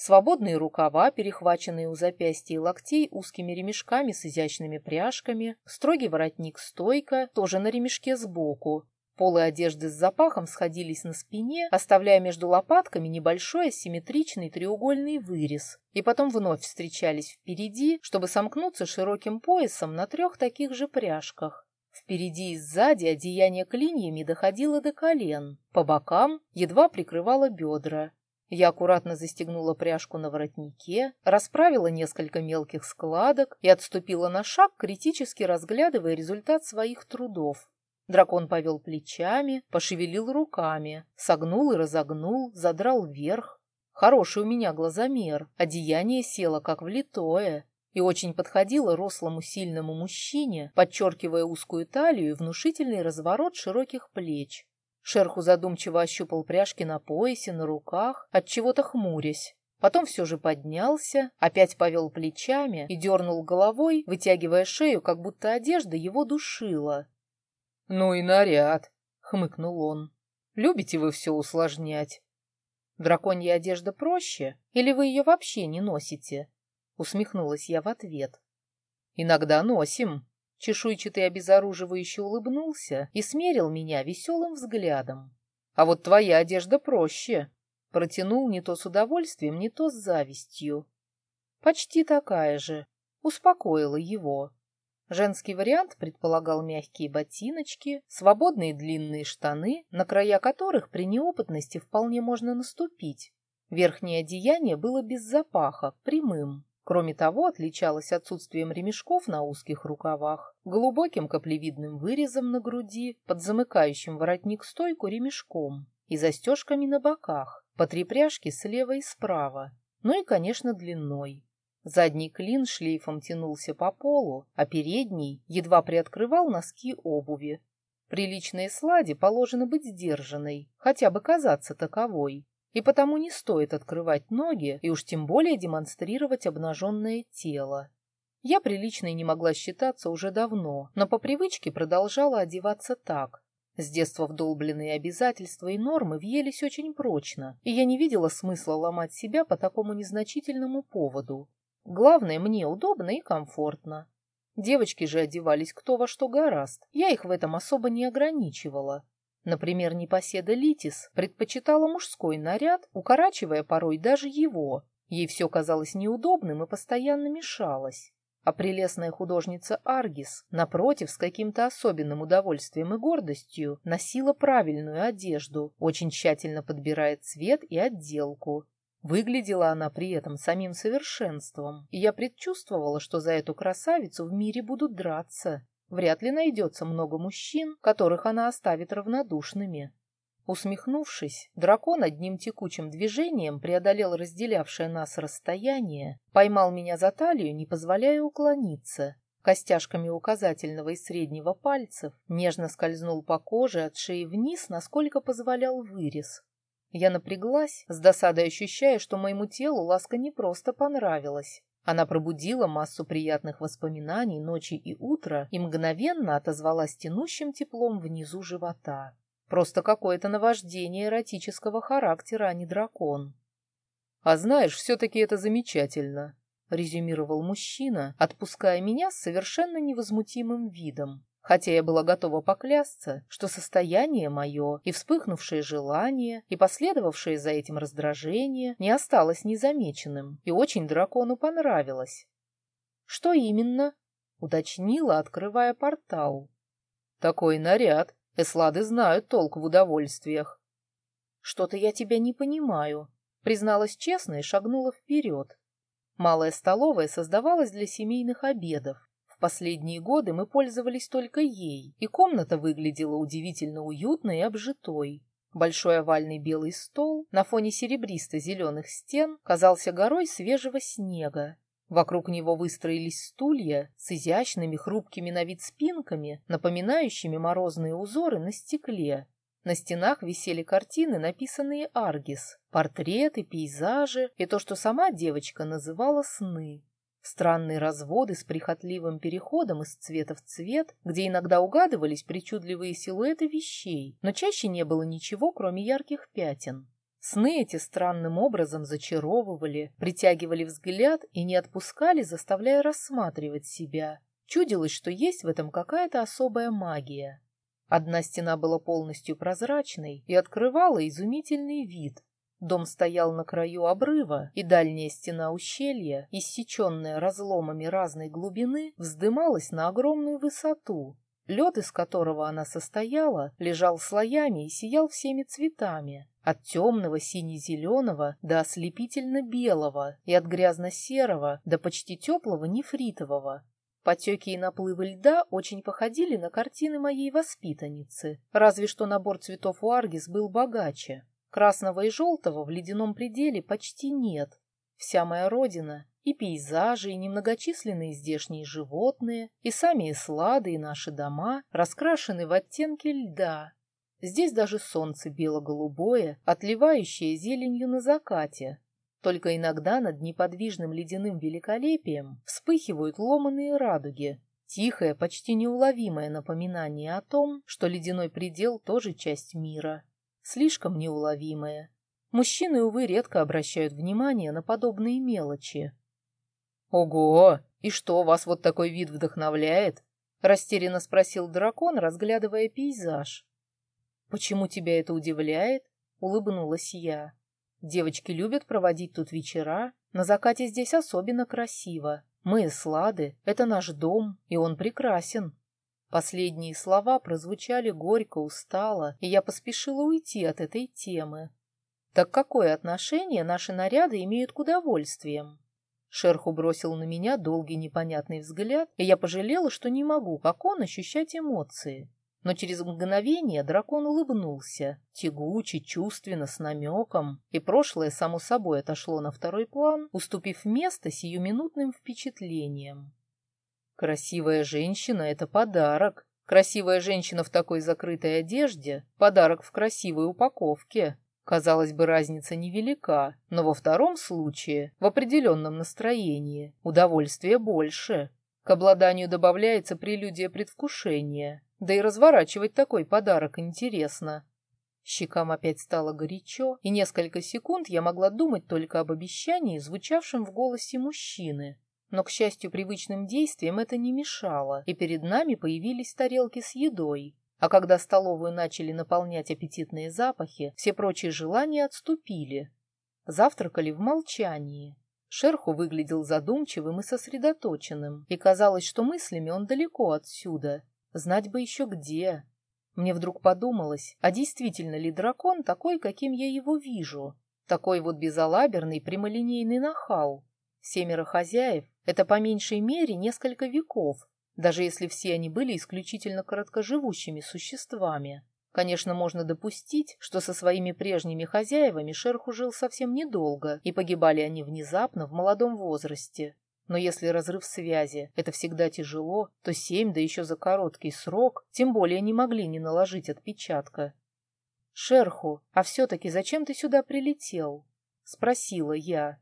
свободные рукава, перехваченные у запястья и локтей узкими ремешками с изящными пряжками, строгий воротник-стойка, тоже на ремешке сбоку. Полы одежды с запахом сходились на спине, оставляя между лопатками небольшой асимметричный треугольный вырез, и потом вновь встречались впереди, чтобы сомкнуться широким поясом на трех таких же пряжках. Впереди и сзади одеяние клиньями доходило до колен, по бокам едва прикрывало бедра. Я аккуратно застегнула пряжку на воротнике, расправила несколько мелких складок и отступила на шаг, критически разглядывая результат своих трудов. Дракон повел плечами, пошевелил руками, согнул и разогнул, задрал вверх. Хороший у меня глазомер, одеяние село как влитое и очень подходило рослому сильному мужчине, подчеркивая узкую талию и внушительный разворот широких плеч. Шерху задумчиво ощупал пряжки на поясе, на руках, от чего-то хмурясь. Потом все же поднялся, опять повел плечами и дернул головой, вытягивая шею, как будто одежда его душила. «Ну и наряд», — хмыкнул он. «Любите вы все усложнять?» «Драконья одежда проще? Или вы ее вообще не носите?» Усмехнулась я в ответ. «Иногда носим», Чешуйчатый обезоруживающе улыбнулся и смерил меня веселым взглядом. «А вот твоя одежда проще!» Протянул не то с удовольствием, не то с завистью. «Почти такая же», успокоила его. Женский вариант предполагал мягкие ботиночки, свободные длинные штаны, на края которых при неопытности вполне можно наступить. Верхнее одеяние было без запаха, прямым. Кроме того, отличалась отсутствием ремешков на узких рукавах, глубоким каплевидным вырезом на груди, под замыкающим воротник-стойку ремешком и застежками на боках, по три пряжки слева и справа, ну и, конечно, длиной. Задний клин шлейфом тянулся по полу, а передний едва приоткрывал носки обуви. Приличной сладе положено быть сдержанной, хотя бы казаться таковой, и потому не стоит открывать ноги и уж тем более демонстрировать обнаженное тело. Я приличной не могла считаться уже давно, но по привычке продолжала одеваться так. С детства вдолбленные обязательства и нормы въелись очень прочно, и я не видела смысла ломать себя по такому незначительному поводу. Главное, мне удобно и комфортно. Девочки же одевались кто во что гораст, я их в этом особо не ограничивала. Например, непоседа Литис предпочитала мужской наряд, укорачивая порой даже его. Ей все казалось неудобным и постоянно мешалось. А прелестная художница Аргис, напротив, с каким-то особенным удовольствием и гордостью, носила правильную одежду, очень тщательно подбирая цвет и отделку. Выглядела она при этом самим совершенством, и я предчувствовала, что за эту красавицу в мире будут драться. Вряд ли найдется много мужчин, которых она оставит равнодушными. Усмехнувшись, дракон одним текучим движением преодолел разделявшее нас расстояние, поймал меня за талию, не позволяя уклониться. Костяшками указательного и среднего пальцев нежно скользнул по коже от шеи вниз, насколько позволял вырез. Я напряглась, с досадой ощущая, что моему телу ласка не просто понравилась, она пробудила массу приятных воспоминаний ночи и утра и мгновенно отозвалась тянущим теплом внизу живота. Просто какое-то наваждение эротического характера, а не дракон. «А знаешь, все-таки это замечательно», — резюмировал мужчина, отпуская меня с совершенно невозмутимым видом хотя я была готова поклясться, что состояние мое и вспыхнувшее желание, и последовавшее за этим раздражение не осталось незамеченным, и очень дракону понравилось. «Что именно?» — уточнила, открывая портал. «Такой наряд. Эслады знают толк в удовольствиях». «Что-то я тебя не понимаю», — призналась честно и шагнула вперед. Малая столовая создавалась для семейных обедов, последние годы мы пользовались только ей, и комната выглядела удивительно уютной и обжитой. Большой овальный белый стол на фоне серебристо-зеленых стен казался горой свежего снега. Вокруг него выстроились стулья с изящными хрупкими на вид спинками, напоминающими морозные узоры на стекле. На стенах висели картины, написанные Аргис, портреты, пейзажи и то, что сама девочка называла сны. Странные разводы с прихотливым переходом из цвета в цвет, где иногда угадывались причудливые силуэты вещей, но чаще не было ничего, кроме ярких пятен. Сны эти странным образом зачаровывали, притягивали взгляд и не отпускали, заставляя рассматривать себя. Чудилось, что есть в этом какая-то особая магия. Одна стена была полностью прозрачной и открывала изумительный вид. Дом стоял на краю обрыва, и дальняя стена ущелья, иссеченная разломами разной глубины, вздымалась на огромную высоту. Лед, из которого она состояла, лежал слоями и сиял всеми цветами. От темного сине-зеленого до ослепительно-белого и от грязно-серого до почти теплого нефритового. Потеки и наплывы льда очень походили на картины моей воспитанницы, разве что набор цветов у Аргис был богаче. Красного и желтого в ледяном пределе почти нет. Вся моя родина, и пейзажи, и немногочисленные здешние животные, и сами эслады, и наши дома раскрашены в оттенки льда, Здесь даже солнце бело-голубое, отливающее зеленью на закате. Только иногда над неподвижным ледяным великолепием вспыхивают ломаные радуги, тихое, почти неуловимое напоминание о том, что ледяной предел тоже часть мира. Слишком неуловимое. Мужчины, увы, редко обращают внимание на подобные мелочи. «Ого! И что, вас вот такой вид вдохновляет?» — растерянно спросил дракон, разглядывая пейзаж. «Почему тебя это удивляет?» — улыбнулась я. «Девочки любят проводить тут вечера. На закате здесь особенно красиво. Мы эслады, это наш дом, и он прекрасен». Последние слова прозвучали горько, устало, и я поспешила уйти от этой темы. Так какое отношение наши наряды имеют к удовольствиям? Шерху бросил на меня долгий непонятный взгляд, и я пожалела, что не могу, как он, ощущать эмоции. Но через мгновение дракон улыбнулся, тягуче, чувственно, с намеком, и прошлое само собой отошло на второй план, уступив место сиюминутным впечатлениям. Красивая женщина — это подарок. Красивая женщина в такой закрытой одежде — подарок в красивой упаковке. Казалось бы, разница невелика, но во втором случае, в определенном настроении, удовольствие больше. К обладанию добавляется прелюдия предвкушения, да и разворачивать такой подарок интересно. Щекам опять стало горячо, и несколько секунд я могла думать только об обещании, звучавшем в голосе мужчины. Но, к счастью, привычным действиям это не мешало, и перед нами появились тарелки с едой. А когда столовую начали наполнять аппетитные запахи, все прочие желания отступили. Завтракали в молчании. Шерху выглядел задумчивым и сосредоточенным, и казалось, что мыслями он далеко отсюда, Знать бы еще где. Мне вдруг подумалось, а действительно ли дракон такой, каким я его вижу? Такой вот безалаберный, прямолинейный нахал. Семеро хозяев — это по меньшей мере несколько веков, даже если все они были исключительно короткоживущими существами. Конечно, можно допустить, что со своими прежними хозяевами Шерху жил совсем недолго, и погибали они внезапно в молодом возрасте. Но если разрыв связи — это всегда тяжело, то семь, да еще за короткий срок, тем более не могли не наложить отпечатка. «Шерху, а все-таки зачем ты сюда прилетел?» — спросила я.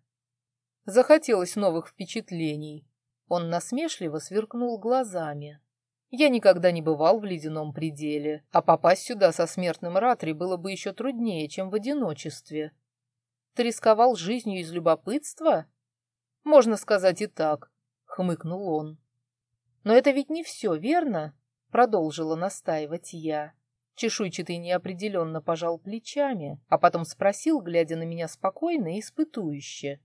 Захотелось новых впечатлений. Он насмешливо сверкнул глазами. Я никогда не бывал в ледяном пределе, а попасть сюда со смертным Ратри было бы еще труднее, чем в одиночестве. Ты рисковал жизнью из любопытства? Можно сказать и так, хмыкнул он. Но это ведь не все, верно? Продолжила настаивать я. Чешуйчатый неопределенно пожал плечами, а потом спросил, глядя на меня спокойно и испытующе.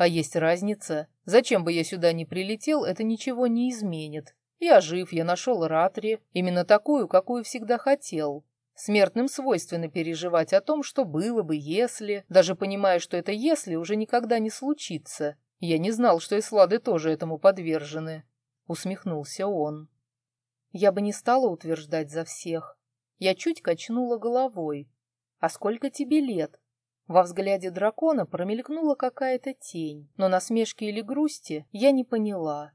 А есть разница. Зачем бы я сюда не прилетел, это ничего не изменит. Я жив, я нашел Ратри, именно такую, какую всегда хотел. Смертным свойственно переживать о том, что было бы, если, даже понимая, что это «если» уже никогда не случится. Я не знал, что и слады тоже этому подвержены. Усмехнулся он. Я бы не стала утверждать за всех. Я чуть качнула головой. А сколько тебе лет? Во взгляде дракона промелькнула какая-то тень, но насмешки или грусти я не поняла.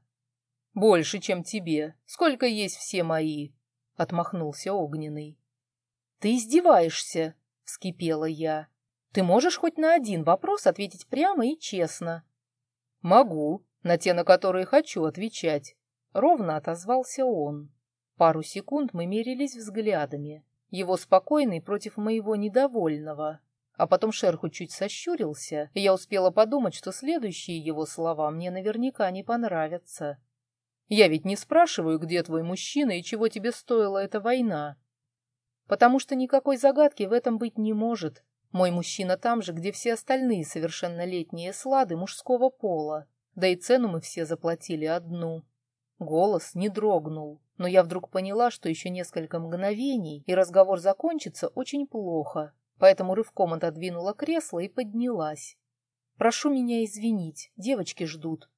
«Больше, чем тебе. Сколько есть все мои?» — отмахнулся Огненный. «Ты издеваешься?» — вскипела я. «Ты можешь хоть на один вопрос ответить прямо и честно?» «Могу, на те, на которые хочу отвечать», — ровно отозвался он. Пару секунд мы мерились взглядами. Его спокойный против моего недовольного. А потом шерху чуть сощурился, и я успела подумать, что следующие его слова мне наверняка не понравятся. «Я ведь не спрашиваю, где твой мужчина и чего тебе стоила эта война. Потому что никакой загадки в этом быть не может. Мой мужчина там же, где все остальные совершеннолетние слады мужского пола. Да и цену мы все заплатили одну. Голос не дрогнул, но я вдруг поняла, что еще несколько мгновений, и разговор закончится очень плохо, поэтому рывком отодвинула кресло и поднялась. «Прошу меня извинить, девочки ждут».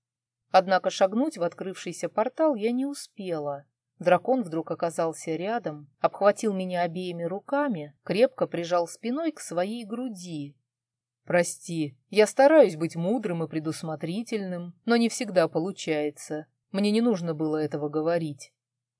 Однако шагнуть в открывшийся портал я не успела. Дракон вдруг оказался рядом, обхватил меня обеими руками, крепко прижал спиной к своей груди. «Прости, я стараюсь быть мудрым и предусмотрительным, но не всегда получается. Мне не нужно было этого говорить».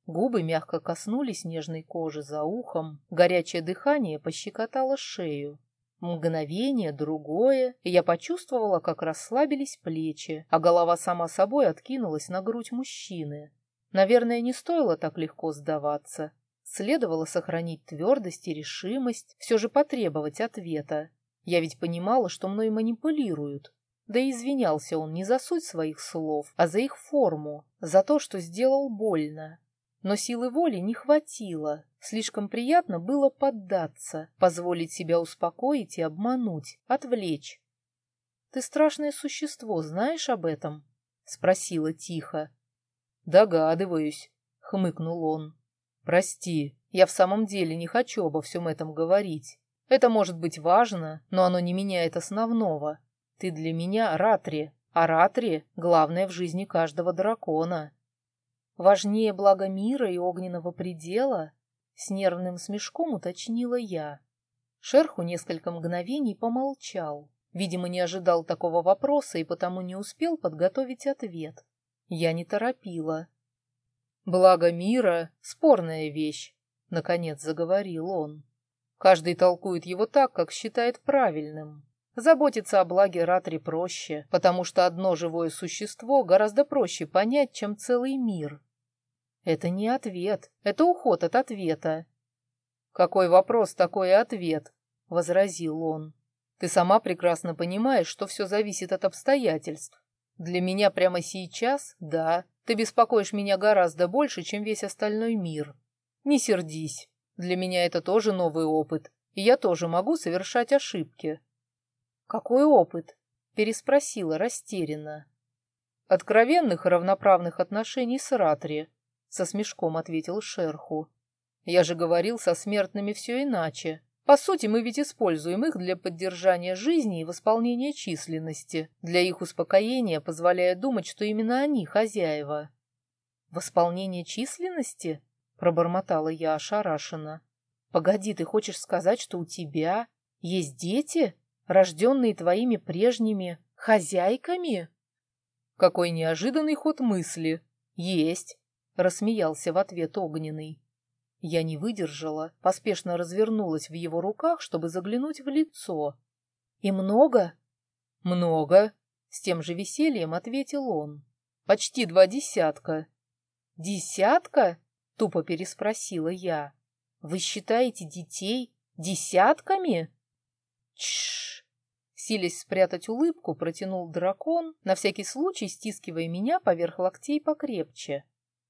Губы мягко коснулись нежной кожи за ухом, горячее дыхание пощекотало шею. Мгновение, другое, и я почувствовала, как расслабились плечи, а голова сама собой откинулась на грудь мужчины. Наверное, не стоило так легко сдаваться. Следовало сохранить твердость и решимость, все же потребовать ответа. Я ведь понимала, что мной манипулируют. Да и извинялся он не за суть своих слов, а за их форму, за то, что сделал больно. Но силы воли не хватило. Слишком приятно было поддаться, позволить себя успокоить и обмануть, отвлечь. «Ты страшное существо, знаешь об этом?» — спросила тихо. «Догадываюсь», — хмыкнул он. «Прости, я в самом деле не хочу обо всем этом говорить. Это может быть важно, но оно не меняет основного. Ты для меня Ратри, а Ратри — главное в жизни каждого дракона». Важнее блага мира и огненного предела? С нервным смешком уточнила я. Шерху несколько мгновений помолчал. Видимо, не ожидал такого вопроса и потому не успел подготовить ответ. Я не торопила. «Благо мира — спорная вещь», — наконец заговорил он. «Каждый толкует его так, как считает правильным. Заботиться о благе Ратри проще, потому что одно живое существо гораздо проще понять, чем целый мир. Это не ответ, это уход от ответа. Какой вопрос, такой ответ, возразил он. Ты сама прекрасно понимаешь, что все зависит от обстоятельств. Для меня прямо сейчас, да, ты беспокоишь меня гораздо больше, чем весь остальной мир. Не сердись, для меня это тоже новый опыт, и я тоже могу совершать ошибки. Какой опыт? Переспросила растерянно. Откровенных и равноправных отношений с Ратри, — со смешком ответил шерху. «Я же говорил, со смертными все иначе. По сути, мы ведь используем их для поддержания жизни и восполнения численности, для их успокоения, позволяя думать, что именно они хозяева». «Восполнение численности?» — пробормотала я ошарашенно. «Погоди, ты хочешь сказать, что у тебя есть дети, рожденные твоими прежними хозяйками?» «Какой неожиданный ход мысли!» «Есть. Рассмеялся в ответ огненный. Я не выдержала, поспешно развернулась в его руках, чтобы заглянуть в лицо. «И много?» «Много», — с тем же весельем ответил он. «Почти два десятка». «Десятка?» — тупо переспросила я. «Вы считаете детей десятками?» «Тш!» Силясь спрятать улыбку, протянул дракон, на всякий случай стискивая меня поверх локтей покрепче.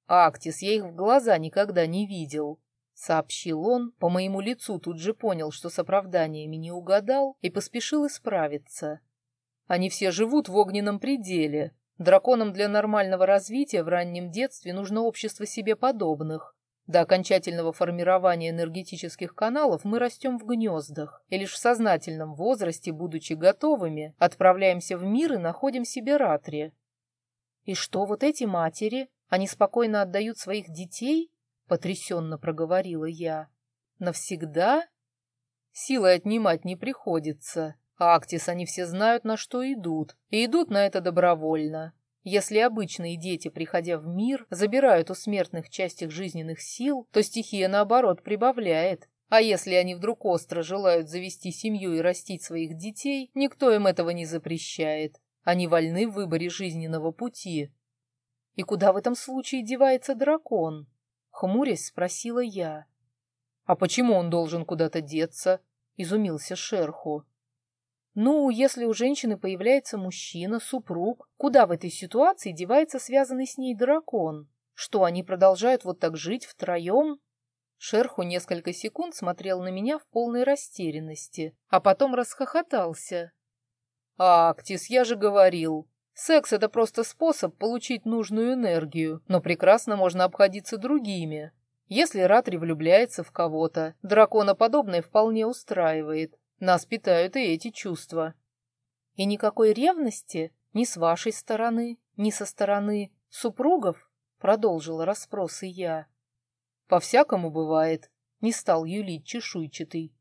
«Актис, я их в глаза никогда не видел», — сообщил он. По моему лицу тут же понял, что с оправданиями не угадал, и поспешил исправиться. «Они все живут в огненном пределе. Драконам для нормального развития в раннем детстве нужно общество себе подобных. До окончательного формирования энергетических каналов мы растем в гнездах, и лишь в сознательном возрасте, будучи готовыми, отправляемся в мир и находим себе ратри. И что вот эти матери, они спокойно отдают своих детей? Потрясенно проговорила я. Навсегда? Силой отнимать не приходится. Актис они все знают, на что идут, и идут на это добровольно. Если обычные дети, приходя в мир, забирают у смертных часть их жизненных сил, то стихия, наоборот, прибавляет. А если они вдруг остро желают завести семью и растить своих детей, никто им этого не запрещает. Они вольны в выборе жизненного пути. И куда в этом случае девается дракон? Хмурясь спросила я. А почему он должен куда-то деться? Изумился шерху. Ну, если у женщины появляется мужчина, супруг, куда в этой ситуации девается связанный с ней дракон? Что, они продолжают вот так жить втроем? Шерху несколько секунд смотрел на меня в полной растерянности, а потом расхохотался. «Актис, я же говорил, секс — это просто способ получить нужную энергию, но прекрасно можно обходиться другими. Если Ратри влюбляется в кого-то, драконоподобное вполне устраивает. Нас питают и эти чувства. И никакой ревности ни с вашей стороны, ни со стороны супругов, продолжила расспросы я. По-всякому бывает, не стал юлить чешуйчатый.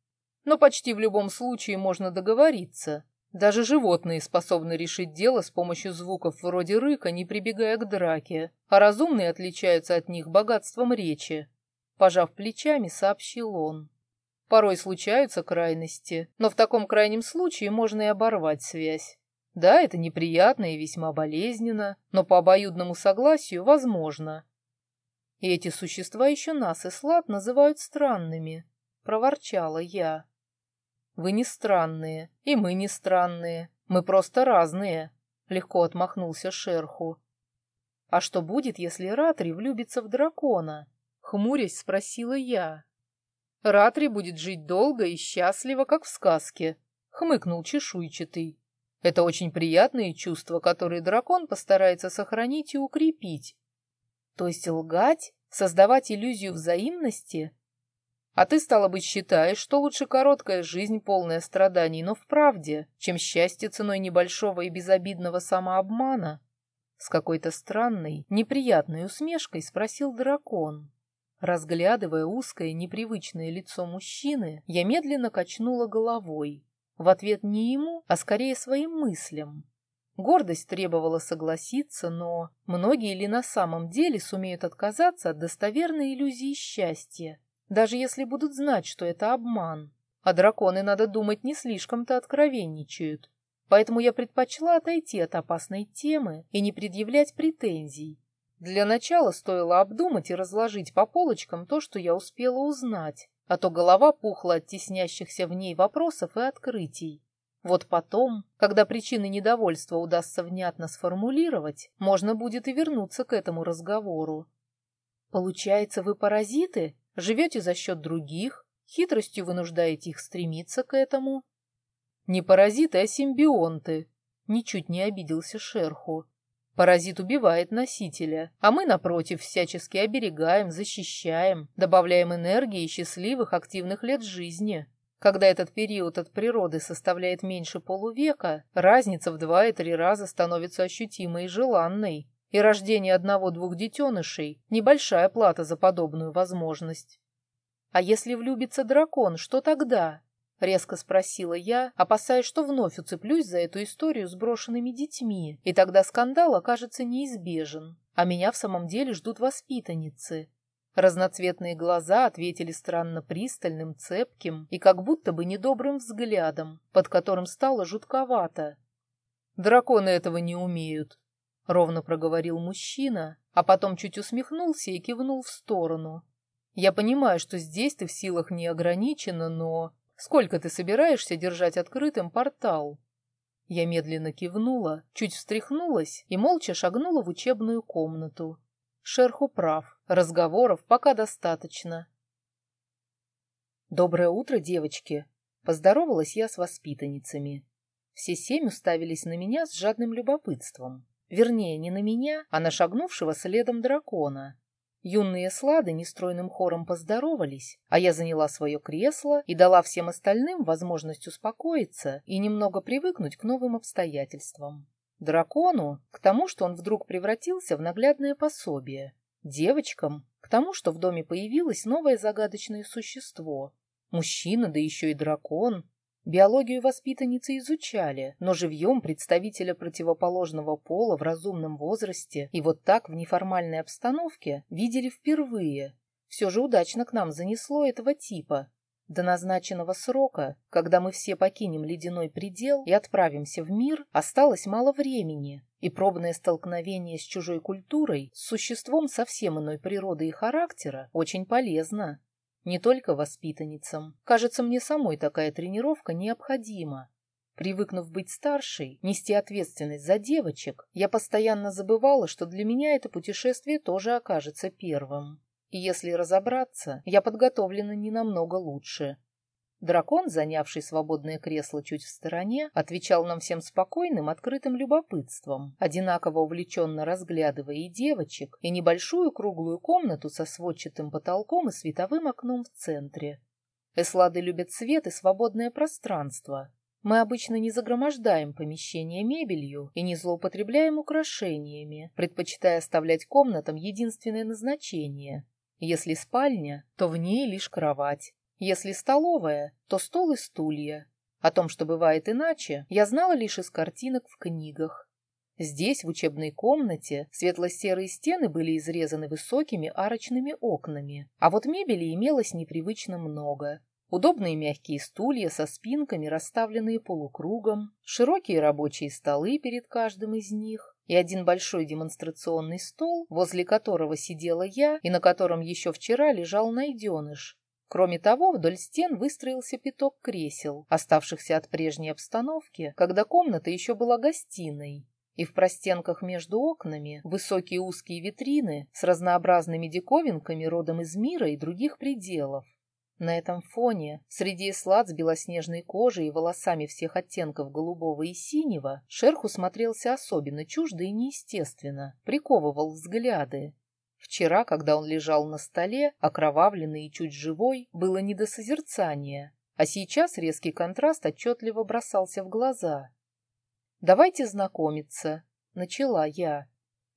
Но почти в любом случае можно договориться. Даже животные способны решить дело с помощью звуков вроде рыка, не прибегая к драке, а разумные отличаются от них богатством речи. Пожав плечами, сообщил он. Порой случаются крайности, но в таком крайнем случае можно и оборвать связь. Да, это неприятно и весьма болезненно, но по обоюдному согласию возможно. И эти существа еще нас и Слад называют странными, — проворчала я. Вы не странные, и мы не странные, мы просто разные, — легко отмахнулся Шерху. А что будет, если Ратри влюбится в дракона? Хмурясь спросила я. Ратри будет жить долго и счастливо, как в сказке, хмыкнул чешуйчатый. Это очень приятные чувства, которые дракон постарается сохранить и укрепить. То есть лгать, создавать иллюзию взаимности? А ты, стало быть, считаешь, что лучше короткая жизнь, полная страданий, но в правде, чем счастье ценой небольшого и безобидного самообмана? С какой-то странной, неприятной усмешкой спросил дракон. Разглядывая узкое, непривычное лицо мужчины, я медленно качнула головой. В ответ не ему, а скорее своим мыслям. Гордость требовала согласиться, но многие ли на самом деле сумеют отказаться от достоверной иллюзии счастья, даже если будут знать, что это обман? А драконы, надо думать, не слишком-то откровенничают. Поэтому я предпочла отойти от опасной темы и не предъявлять претензий. Для начала стоило обдумать и разложить по полочкам то, что я успела узнать, а то голова пухла от теснящихся в ней вопросов и открытий. Вот потом, когда причины недовольства удастся внятно сформулировать, можно будет и вернуться к этому разговору. Получается, вы паразиты? Живете за счет других? Хитростью вынуждаете их стремиться к этому? Не паразиты, а симбионты. Ничуть не обиделся Шерху. Паразит убивает носителя, а мы, напротив, всячески оберегаем, защищаем, добавляем энергии и счастливых активных лет жизни. Когда этот период от природы составляет меньше полувека, разница в два и три раза становится ощутимой и желанной, и рождение одного-двух детенышей – небольшая плата за подобную возможность. «А если влюбится дракон, что тогда?» — резко спросила я, опасаясь, что вновь уцеплюсь за эту историю с брошенными детьми, и тогда скандал окажется неизбежен, а меня в самом деле ждут воспитанницы. Разноцветные глаза ответили странно пристальным, цепким и как будто бы недобрым взглядом, под которым стало жутковато. «Драконы этого не умеют», — ровно проговорил мужчина, а потом чуть усмехнулся и кивнул в сторону. «Я понимаю, что здесь ты в силах не ограничена, но сколько ты собираешься держать открытым портал?» Я медленно кивнула, чуть встряхнулась и молча шагнула в учебную комнату. Шерху прав, разговоров пока достаточно. «Доброе утро, девочки!» Поздоровалась я с воспитанницами. Все семь уставились на меня с жадным любопытством. Вернее, не на меня, а на шагнувшего следом дракона. Юные слады нестройным хором поздоровались, а я заняла свое кресло и дала всем остальным возможность успокоиться и немного привыкнуть к новым обстоятельствам. Дракону — к тому, что он вдруг превратился в наглядное пособие. Девочкам — к тому, что в доме появилось новое загадочное существо. Мужчина, да еще и дракон. Биологию воспитанницы изучали, но живьем представителя противоположного пола в разумном возрасте и вот так в неформальной обстановке видели впервые. Все же удачно к нам занесло этого типа, до назначенного срока, когда мы все покинем ледяной предел и отправимся в мир, осталось мало времени, и пробное столкновение с чужой культурой, с существом совсем иной природы и характера, очень полезно. Не только воспитанницам. Кажется, мне самой такая тренировка необходима. Привыкнув быть старшей, нести ответственность за девочек, я постоянно забывала, что для меня это путешествие тоже окажется первым. И если разобраться, я подготовлена не намного лучше. Дракон, занявший свободное кресло чуть в стороне, отвечал нам всем спокойным, открытым любопытством, одинаково увлеченно разглядывая и девочек, и небольшую круглую комнату со сводчатым потолком и световым окном в центре. Эслады любят свет и свободное пространство. Мы обычно не загромождаем помещение мебелью и не злоупотребляем украшениями, предпочитая оставлять комнатам единственное назначение. Если спальня, то в ней лишь кровать, если столовая, то стол и стулья. О том, что бывает иначе, я знала лишь из картинок в книгах. Здесь, в учебной комнате, светло-серые стены были изрезаны высокими арочными окнами, а вот мебели имелось непривычно много. Удобные мягкие стулья со спинками, расставленные полукругом, широкие рабочие столы перед каждым из них и один большой демонстрационный стол, возле которого сидела я и на котором еще вчера лежал найденыш, Кроме того, вдоль стен выстроился пяток кресел, оставшихся от прежней обстановки, когда комната еще была гостиной. И в простенках между окнами высокие узкие витрины с разнообразными диковинками родом из мира и других пределов. На этом фоне, среди слад с белоснежной кожей и волосами всех оттенков голубого и синего, шерху смотрелся особенно чуждо и неестественно, приковывал взгляды. Вчера, когда он лежал на столе, окровавленный и чуть живой, было не до созерцания, а сейчас резкий контраст отчетливо бросался в глаза. «Давайте знакомиться», — начала я.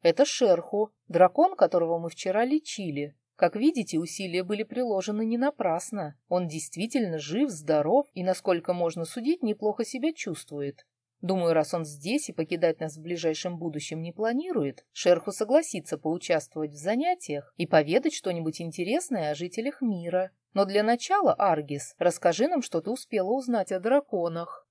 «Это Шерху, дракон, которого мы вчера лечили. Как видите, усилия были приложены не напрасно. Он действительно жив, здоров и, насколько можно судить, неплохо себя чувствует. Думаю, раз он здесь и покидать нас в ближайшем будущем не планирует, Шерху согласится поучаствовать в занятиях и поведать что-нибудь интересное о жителях мира. Но для начала, Аргис, расскажи нам, что ты успела узнать о драконах.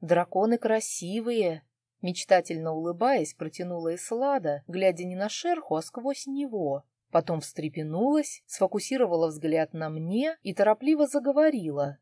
Драконы красивые, мечтательно улыбаясь, протянула Эслада, глядя не на Шерху, а сквозь него. Потом встрепенулась, сфокусировала взгляд на мне и торопливо заговорила.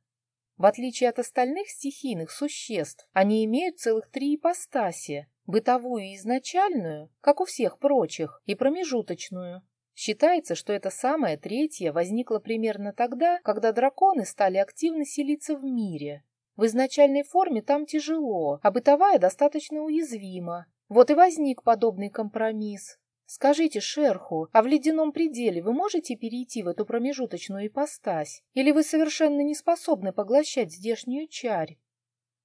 В отличие от остальных стихийных существ, они имеют целых три ипостаси – бытовую и изначальную, как у всех прочих, и промежуточную. Считается, что эта самая третья возникла примерно тогда, когда драконы стали активно селиться в мире. В изначальной форме там тяжело, а бытовая достаточно уязвима. Вот и возник подобный компромисс. Скажите Шерху, а в ледяном пределе вы можете перейти в эту промежуточную ипостась? Или вы совершенно не способны поглощать здешнюю чарь?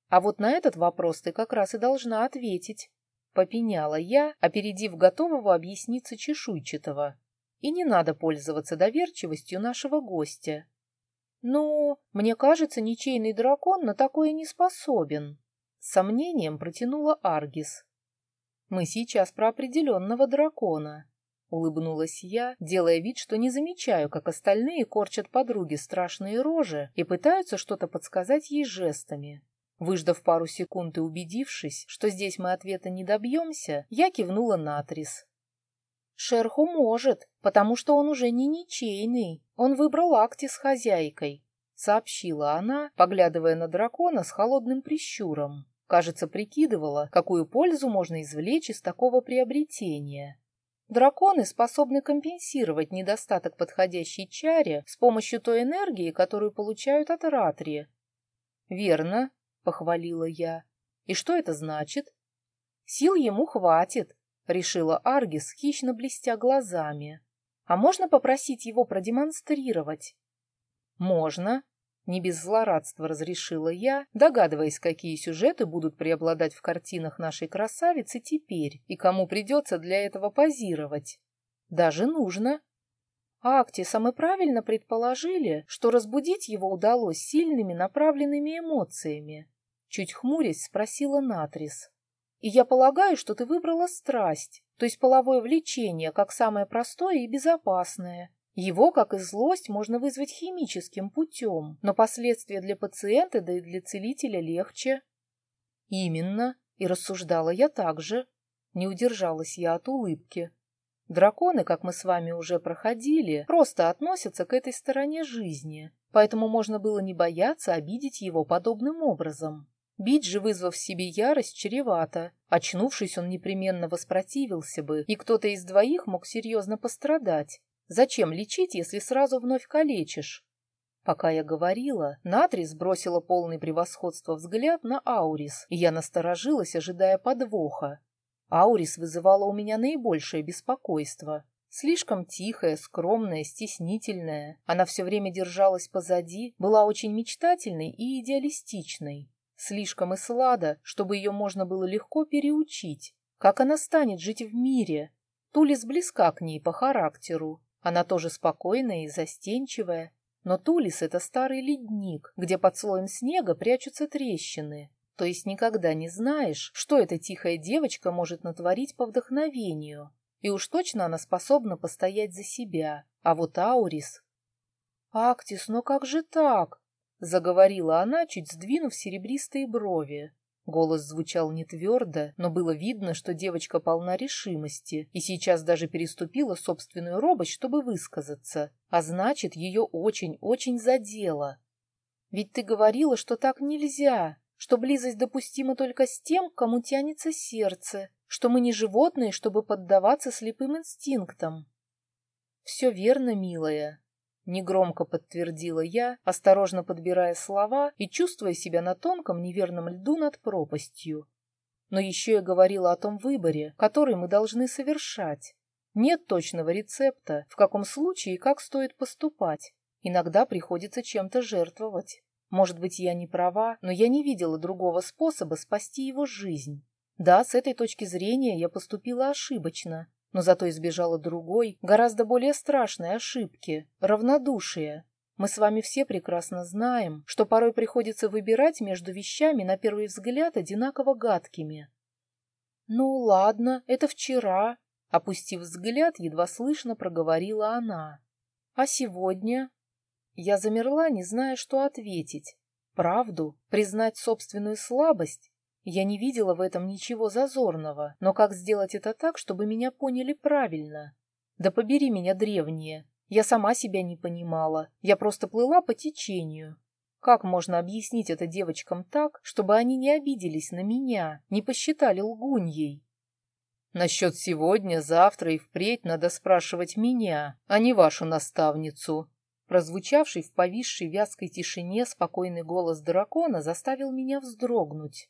А вот на этот вопрос ты как раз и должна ответить. Попеняла я, опередив готового объясниться чешуйчатого. И не надо пользоваться доверчивостью нашего гостя. Ну, мне кажется, ничейный дракон на такое не способен. С сомнением протянула Аргис. Мы сейчас про определенного дракона. Улыбнулась я, делая вид, что не замечаю, как остальные корчат подруге страшные рожи и пытаются что-то подсказать ей жестами. Выждав пару секунд и убедившись, что здесь мы ответа не добьемся, я кивнула на Трис. «Шерху может, потому что он уже не ничейный. Он выбрал Акти с хозяйкой», — сообщила она, поглядывая на дракона с холодным прищуром. Кажется, прикидывала, какую пользу можно извлечь из такого приобретения. Драконы способны компенсировать недостаток подходящей чаре с помощью той энергии, которую получают от Ратри. «Верно», — похвалила я. «И что это значит?» «Сил ему хватит», — решила Аргис, хищно блестя глазами. «А можно попросить его продемонстрировать?» «Можно», не без злорадства разрешила я, догадываясь, какие сюжеты будут преобладать в картинах нашей красавицы теперь и кому придется для этого позировать. Даже нужно. Актиса мы правильно предположили, что разбудить его удалось сильными направленными эмоциями. Чуть хмурясь, спросила Натрис. И я полагаю, что ты выбрала страсть, то есть половое влечение, как самое простое и безопасное. Его, как и злость, можно вызвать химическим путем, но последствия для пациента, да и для целителя легче. Именно, и рассуждала я так же. Не удержалась я от улыбки. Драконы, как мы с вами уже проходили, просто относятся к этой стороне жизни, поэтому можно было не бояться обидеть его подобным образом. Бить же, вызвав себе ярость, чревато. Очнувшись, он непременно воспротивился бы, и кто-то из двоих мог серьезно пострадать. Зачем лечить, если сразу вновь калечишь? Пока я говорила, Натрис бросила полный превосходство взгляд на Аурис, и я насторожилась, ожидая подвоха. Аурис вызывала у меня наибольшее беспокойство. Слишком тихая, скромная, стеснительная. Она все время держалась позади, была очень мечтательной и идеалистичной. Слишком и слада, чтобы ее можно было легко переучить. Как она станет жить в мире? Тулис близка к ней по характеру. Она тоже спокойная и застенчивая, но Тулис — это старый ледник, где под слоем снега прячутся трещины. То есть никогда не знаешь, что эта тихая девочка может натворить по вдохновению. И уж точно она способна постоять за себя. А вот Аурис... «Актис, но как же так?» — заговорила она, чуть сдвинув серебристые брови. Голос звучал не твердо, но было видно, что девочка полна решимости и сейчас даже переступила собственную робость, чтобы высказаться. А значит, ее очень-очень задело. Ведь ты говорила, что так нельзя, что близость допустима только с тем, кому тянется сердце, что мы не животные, чтобы поддаваться слепым инстинктам. Все верно, милая, Негромко подтвердила я, осторожно подбирая слова и чувствуя себя на тонком неверном льду над пропастью. Но еще я говорила о том выборе, который мы должны совершать. Нет точного рецепта, в каком случае и как стоит поступать. Иногда приходится чем-то жертвовать. Может быть, я не права, но я не видела другого способа спасти его жизнь. Да, с этой точки зрения я поступила ошибочно, но зато избежала другой, гораздо более страшной ошибки — равнодушия. Мы с вами все прекрасно знаем, что порой приходится выбирать между вещами на первый взгляд одинаково гадкими. «Ну, ладно, это вчера», — опустив взгляд, едва слышно проговорила она. «А сегодня?» Я замерла, не зная, что ответить. Правду, признать собственную слабость я не видела в этом ничего зазорного, но как сделать это так, чтобы меня поняли правильно? Да побери меня, древние. Я сама себя не понимала. Я просто плыла по течению. Как можно объяснить это девочкам так, чтобы они не обиделись на меня, не посчитали лгуньей? Насчет сегодня, завтра и впредь надо спрашивать меня, а не вашу наставницу. Прозвучавший в повисшей вязкой тишине спокойный голос дракона заставил меня вздрогнуть.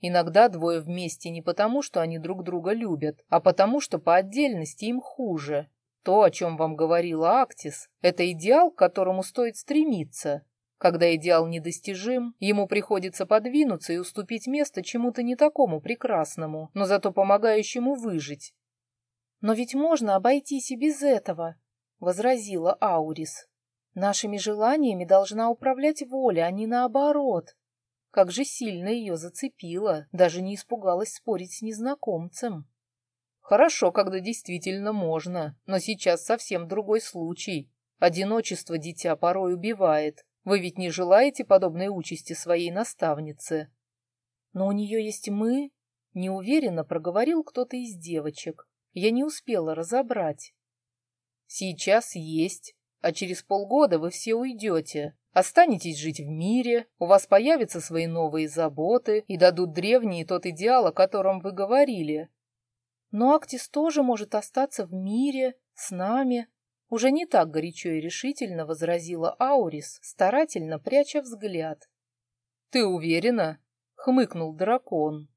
Иногда двое вместе не потому, что они друг друга любят, а потому, что по отдельности им хуже. То, о чем вам говорила Актис, это идеал, к которому стоит стремиться. Когда идеал недостижим, ему приходится подвинуться и уступить место чему-то не такому прекрасному, но зато помогающему выжить. «Но ведь можно обойтись и без этого», — возразила Аурис. «Нашими желаниями должна управлять воля, а не наоборот. Как же сильно ее зацепило, даже не испугалась спорить с незнакомцем. Хорошо, когда действительно можно, но сейчас совсем другой случай. Одиночество дитя порой убивает. Вы ведь не желаете подобной участи своей наставнице? Но у нее есть мы, неуверенно проговорил кто-то из девочек. Я не успела разобрать. Сейчас есть, а через полгода вы все уйдете. Останетесь жить в мире, у вас появятся свои новые заботы и дадут древние тот идеал, о котором вы говорили. Но Актис тоже может остаться в мире, с нами. Уже не так горячо и решительно возразила Аурис, старательно пряча взгляд. «Ты уверена?» — хмыкнул дракон.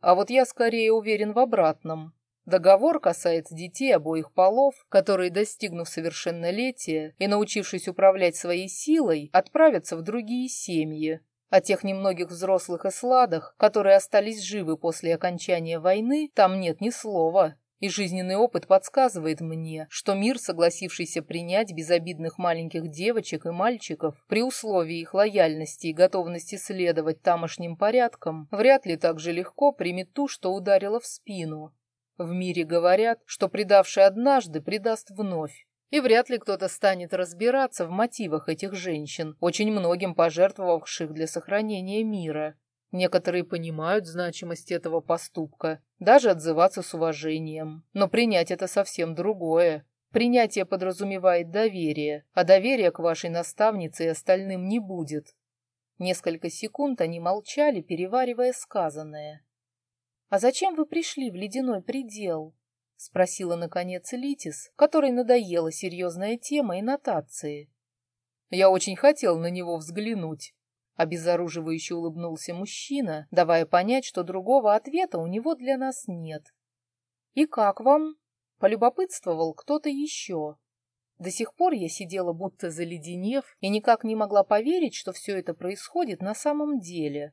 «А вот я скорее уверен в обратном. Договор касается детей обоих полов, которые, достигнув совершеннолетия и научившись управлять своей силой, отправятся в другие семьи. О тех немногих взрослых и которые остались живы после окончания войны, там нет ни слова. И жизненный опыт подсказывает мне, что мир, согласившийся принять безобидных маленьких девочек и мальчиков при условии их лояльности и готовности следовать тамошним порядкам, вряд ли так же легко примет ту, что ударила в спину. В мире говорят, что предавший однажды предаст вновь. И вряд ли кто-то станет разбираться в мотивах этих женщин, очень многим пожертвовавших для сохранения мира. Некоторые понимают значимость этого поступка, даже отзываться с уважением. Но принять это совсем другое. Принятие подразумевает доверие, а доверия к вашей наставнице и остальным не будет. Несколько секунд они молчали, переваривая сказанное. «А зачем вы пришли в ледяной предел?» — спросила, наконец, Литис, которой надоела серьезная тема и нотации. «Я очень хотел на него взглянуть», — обезоруживающе улыбнулся мужчина, давая понять, что другого ответа у него для нас нет. «И как вам?» — полюбопытствовал кто-то еще. До сих пор я сидела будто заледенев и никак не могла поверить, что все это происходит на самом деле.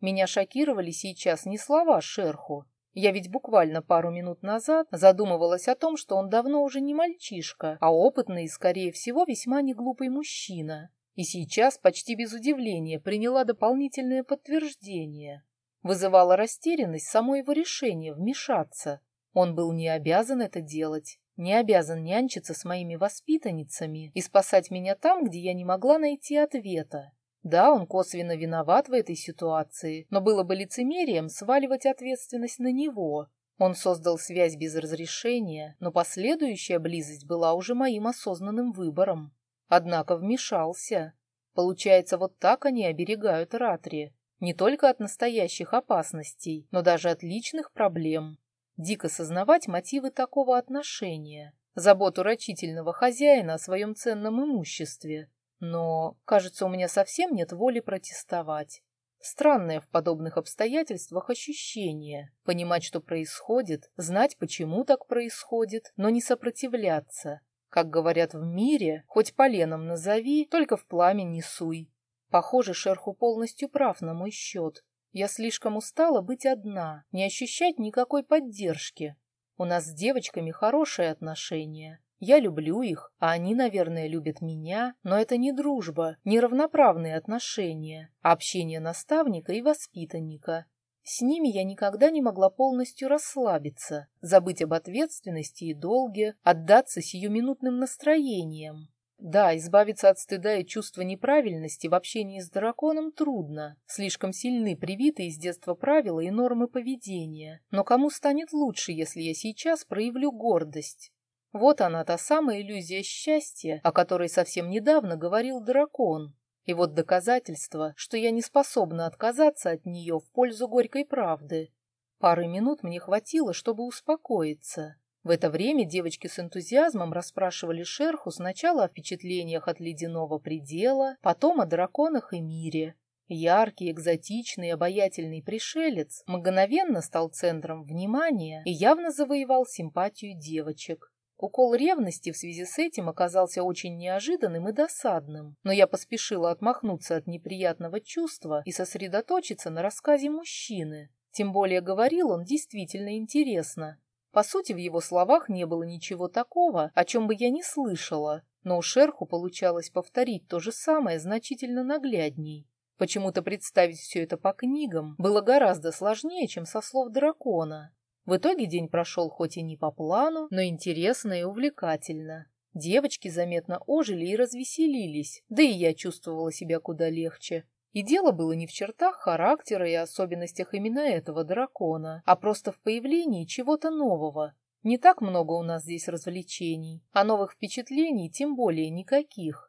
Меня шокировали сейчас не слова Шерху. Я ведь буквально пару минут назад задумывалась о том, что он давно уже не мальчишка, а опытный и, скорее всего, весьма неглупый мужчина. И сейчас почти без удивления приняла дополнительное подтверждение. Вызывала растерянность само его решение вмешаться. Он был не обязан это делать не обязан нянчиться с моими воспитанницами и спасать меня там, где я не могла найти ответа. Да, он косвенно виноват в этой ситуации, но было бы лицемерием сваливать ответственность на него. Он создал связь без разрешения, но последующая близость была уже моим осознанным выбором. Однако вмешался. Получается, вот так они оберегают Ратри. Не только от настоящих опасностей, но даже от личных проблем. Дико сознавать мотивы такого отношения, заботу рачительного хозяина о своем ценном имуществе. Но, кажется, у меня совсем нет воли протестовать. Странное в подобных обстоятельствах ощущение. Понимать, что происходит, знать, почему так происходит, но не сопротивляться. Как говорят в мире, хоть поленом назови, только в пламя не суй. Похоже, Шерху полностью прав на мой счет. Я слишком устала быть одна, не ощущать никакой поддержки. У нас с девочками хорошие отношения. Я люблю их, а они, наверное, любят меня, но это не дружба, не равноправные отношения, а общение наставника и воспитанника. С ними я никогда не могла полностью расслабиться, забыть об ответственности и долге, отдаться сиюминутным настроениям. Да, избавиться от стыда и чувства неправильности в общении с драконом трудно. Слишком сильны привитые с детства правила и нормы поведения. Но кому станет лучше, если я сейчас проявлю гордость? Вот она, та самая иллюзия счастья, о которой совсем недавно говорил дракон. И вот доказательство, что я не способна отказаться от нее в пользу горькой правды. Пары минут мне хватило, чтобы успокоиться. В это время девочки с энтузиазмом расспрашивали шерху сначала о впечатлениях от ледяного предела, потом о драконах и мире. Яркий, экзотичный, обаятельный пришелец мгновенно стал центром внимания и явно завоевал симпатию девочек. Укол ревности в связи с этим оказался очень неожиданным и досадным, но я поспешила отмахнуться от неприятного чувства и сосредоточиться на рассказе мужчины. Тем более говорил он действительно интересно, по сути, в его словах не было ничего такого, о чем бы я не слышала, но у Шерху получалось повторить то же самое значительно наглядней. Почему-то представить все это по книгам было гораздо сложнее, чем со слов дракона. В итоге день прошел хоть и не по плану, но интересно и увлекательно. Девочки заметно ожили и развеселились, да и я чувствовала себя куда легче. И дело было не в чертах характера и особенностях именно этого дракона, а просто в появлении чего-то нового. Не так много у нас здесь развлечений, а новых впечатлений тем более никаких.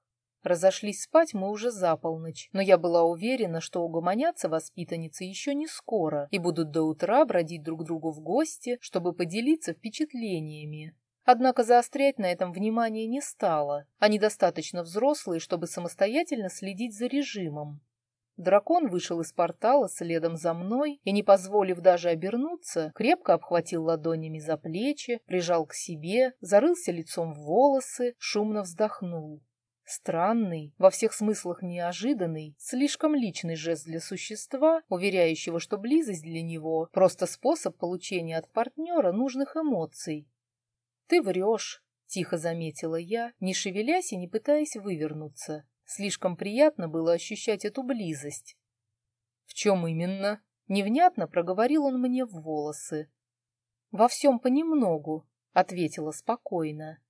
Разошлись спать мы уже за полночь, но я была уверена, что угомонятся воспитанницы еще не скоро и будут до утра бродить друг другу в гости, чтобы поделиться впечатлениями. Однако заострять на этом внимание не стало. Они достаточно взрослые, чтобы самостоятельно следить за режимом. Дракон вышел из портала следом за мной и, не позволив даже обернуться, крепко обхватил ладонями за плечи, прижал к себе, зарылся лицом в волосы, шумно вздохнул. Странный, во всех смыслах неожиданный, слишком личный жест для существа, уверяющего, что близость для него – просто способ получения от партнера нужных эмоций. «Ты врешь», – тихо заметила я, не шевелясь и не пытаясь вывернуться. Слишком приятно было ощущать эту близость. «В чем именно?» — невнятно проговорил он мне в волосы. «Во всем понемногу», — ответила спокойно.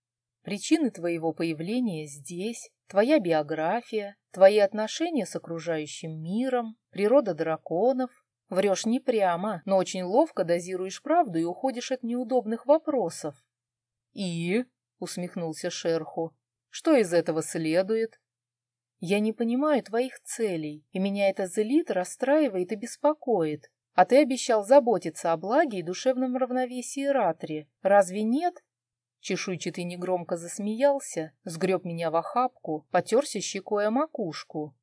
«Причины твоего появления здесь, твоя биография, твои отношения с окружающим миром, природа драконов. Врешь не прямо, но очень ловко дозируешь правду и уходишь от неудобных вопросов». «И?» — усмехнулся Шерху. «Что из этого следует?» Я не понимаю твоих целей, и меня это злит, расстраивает и беспокоит. А ты обещал заботиться о благе и душевном равновесии Ратри. Разве нет? Чешуйчатый негромко засмеялся, сгреб меня в охапку, потерся щекой о макушку.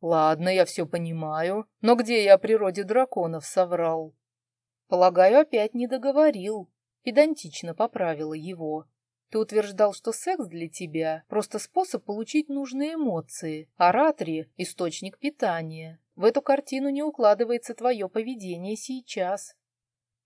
Ладно, я все понимаю, но где я о природе драконов соврал? Полагаю, опять не договорил. Педантично поправила его. Ты утверждал, что секс для тебя — просто способ получить нужные эмоции, а ратри — источник питания. В эту картину не укладывается твое поведение сейчас.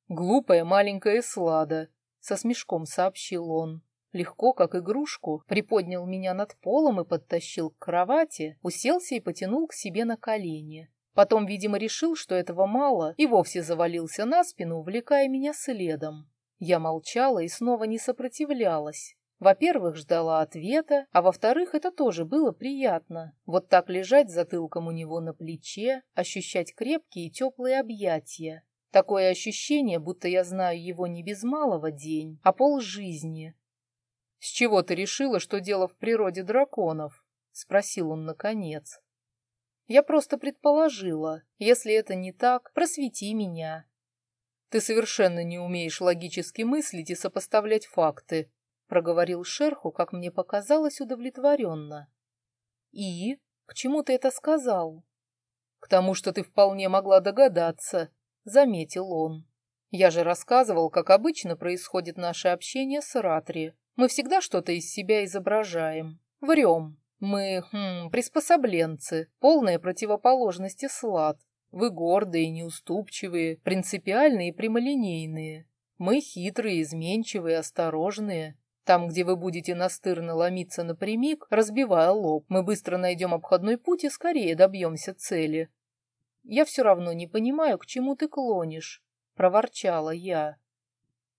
Глупая маленькая слада, — со смешком сообщил он. Легко, как игрушку, приподнял меня над полом и подтащил к кровати, уселся и потянул к себе на колени. Потом, видимо, решил, что этого мало, и вовсе завалился на спину, увлекая меня следом. Я молчала и снова не сопротивлялась. Во-первых, ждала ответа, а во-вторых, это тоже было приятно. Вот так лежать затылком у него на плече, ощущать крепкие и теплые объятия. Такое ощущение, будто я знаю его не без малого день, а полжизни. «С чего ты решила, что дело в природе драконов?» — спросил он наконец. «Я просто предположила. Если это не так, просвети меня. Ты совершенно не умеешь логически мыслить и сопоставлять факты, проговорил шерху, как мне показалось, удовлетворенно. И? К чему ты это сказал? К тому, что ты вполне могла догадаться, заметил он. Я же рассказывал, как обычно происходит наше общение с Ратри. Мы всегда что-то из себя изображаем. Врем. Мы, хм, приспособленцы, полная противоположность и слад. Вы гордые, неуступчивые, принципиальные и прямолинейные. Мы хитрые, изменчивые, осторожные. Там, где вы будете настырно ломиться напрямик, разбивая лоб, мы быстро найдем обходной путь и скорее добьемся цели. Я все равно не понимаю, к чему ты клонишь, — проворчала я.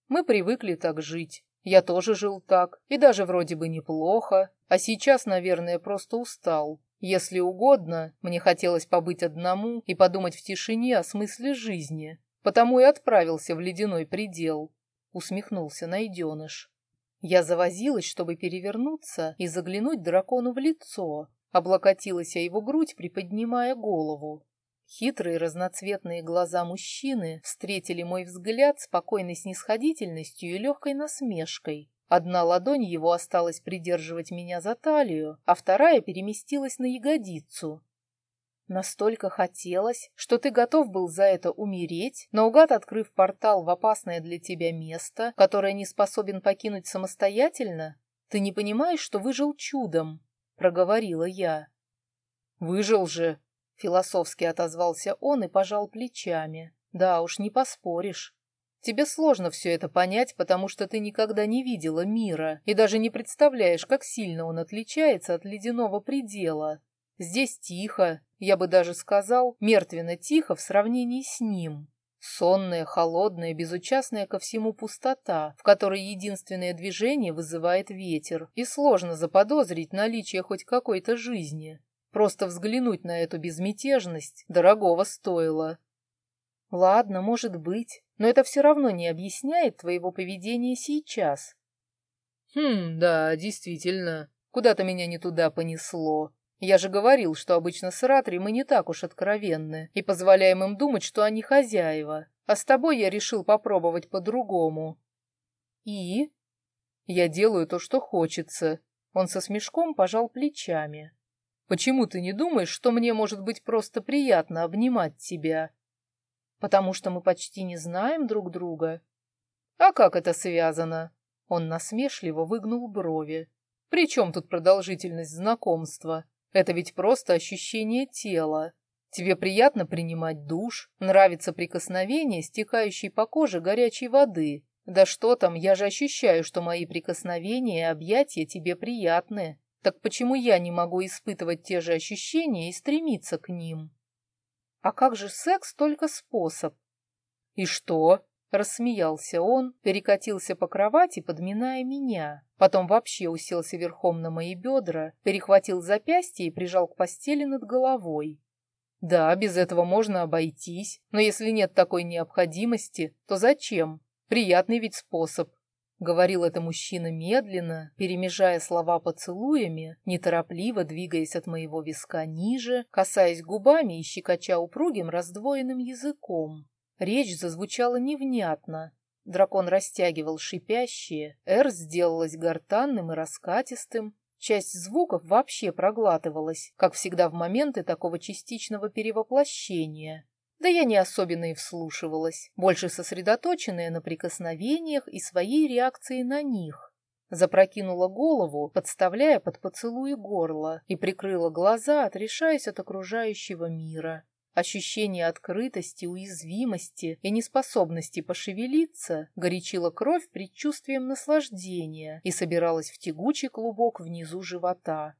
Мы привыкли так жить. Я тоже жил так, и даже вроде бы неплохо, а сейчас, наверное, просто устал. Если угодно, мне хотелось побыть одному и подумать в тишине о смысле жизни, потому и отправился в ледяной предел. Усмехнулся найденыш. Я завозилась, чтобы перевернуться и заглянуть дракону в лицо, облокотилась о его грудь, приподнимая голову. Хитрые разноцветные глаза мужчины встретили мой взгляд спокойной снисходительностью и легкой насмешкой, Одна ладонь его осталась придерживать меня за талию, а вторая переместилась на ягодицу. Настолько хотелось, что ты готов был за это умереть, наугад открыв портал в опасное для тебя место, которое не способен покинуть самостоятельно? Ты не понимаешь, что выжил чудом, — проговорила я. Выжил же, — философски отозвался он и пожал плечами. Да уж, не поспоришь. Тебе сложно все это понять, потому что ты никогда не видела мира и даже не представляешь, как сильно он отличается от ледяного предела. Здесь тихо, я бы даже сказал, мертвенно тихо в сравнении с ним. Сонная, холодная, безучастная ко всему пустота, в которой единственное движение вызывает ветер, и сложно заподозрить наличие хоть какой-то жизни. Просто взглянуть на эту безмятежность дорогого стоило. Ладно, может быть, но это все равно не объясняет твоего поведения сейчас. Хм, да, действительно, куда-то меня не туда понесло. Я же говорил, что обычно с Ратри мы не так уж откровенны и позволяем им думать, что они хозяева. А с тобой я решил попробовать по-другому. И? Я делаю то, что хочется. Он со смешком пожал плечами. Почему ты не думаешь, что мне может быть просто приятно обнимать тебя? Потому что мы почти не знаем друг друга. А как это связано? Он насмешливо выгнул брови. При чем тут продолжительность знакомства? Это ведь просто ощущение тела. Тебе приятно принимать душ, нравится прикосновение, стекающей по коже горячей воды. Да что там, я же ощущаю, что мои прикосновения и объятия тебе приятны. Так почему я не могу испытывать те же ощущения и стремиться к ним? А как же секс только способ? И что? Рассмеялся он, перекатился по кровати, подминая меня. Потом вообще уселся верхом на мои бедра, перехватил запястье и прижал к постели над головой. Да, без этого можно обойтись, но если нет такой необходимости, то зачем? Приятный ведь способ. Говорил это мужчина медленно, перемежая слова поцелуями, неторопливо двигаясь от моего виска ниже, касаясь губами и щекоча упругим раздвоенным языком. Речь зазвучала невнятно. Дракон растягивал шипящие, «Р» сделалось гортанным и раскатистым, часть звуков вообще проглатывалась, как всегда в моменты такого частичного перевоплощения. Да я не особенно и вслушивалась, больше сосредоточенная на прикосновениях и своей реакции на них. Запрокинула голову, подставляя под поцелуи горло, и прикрыла глаза, отрешаясь от окружающего мира. Ощущение открытости, уязвимости и неспособности пошевелиться горячило кровь предчувствием наслаждения и собиралась в тягучий клубок внизу живота.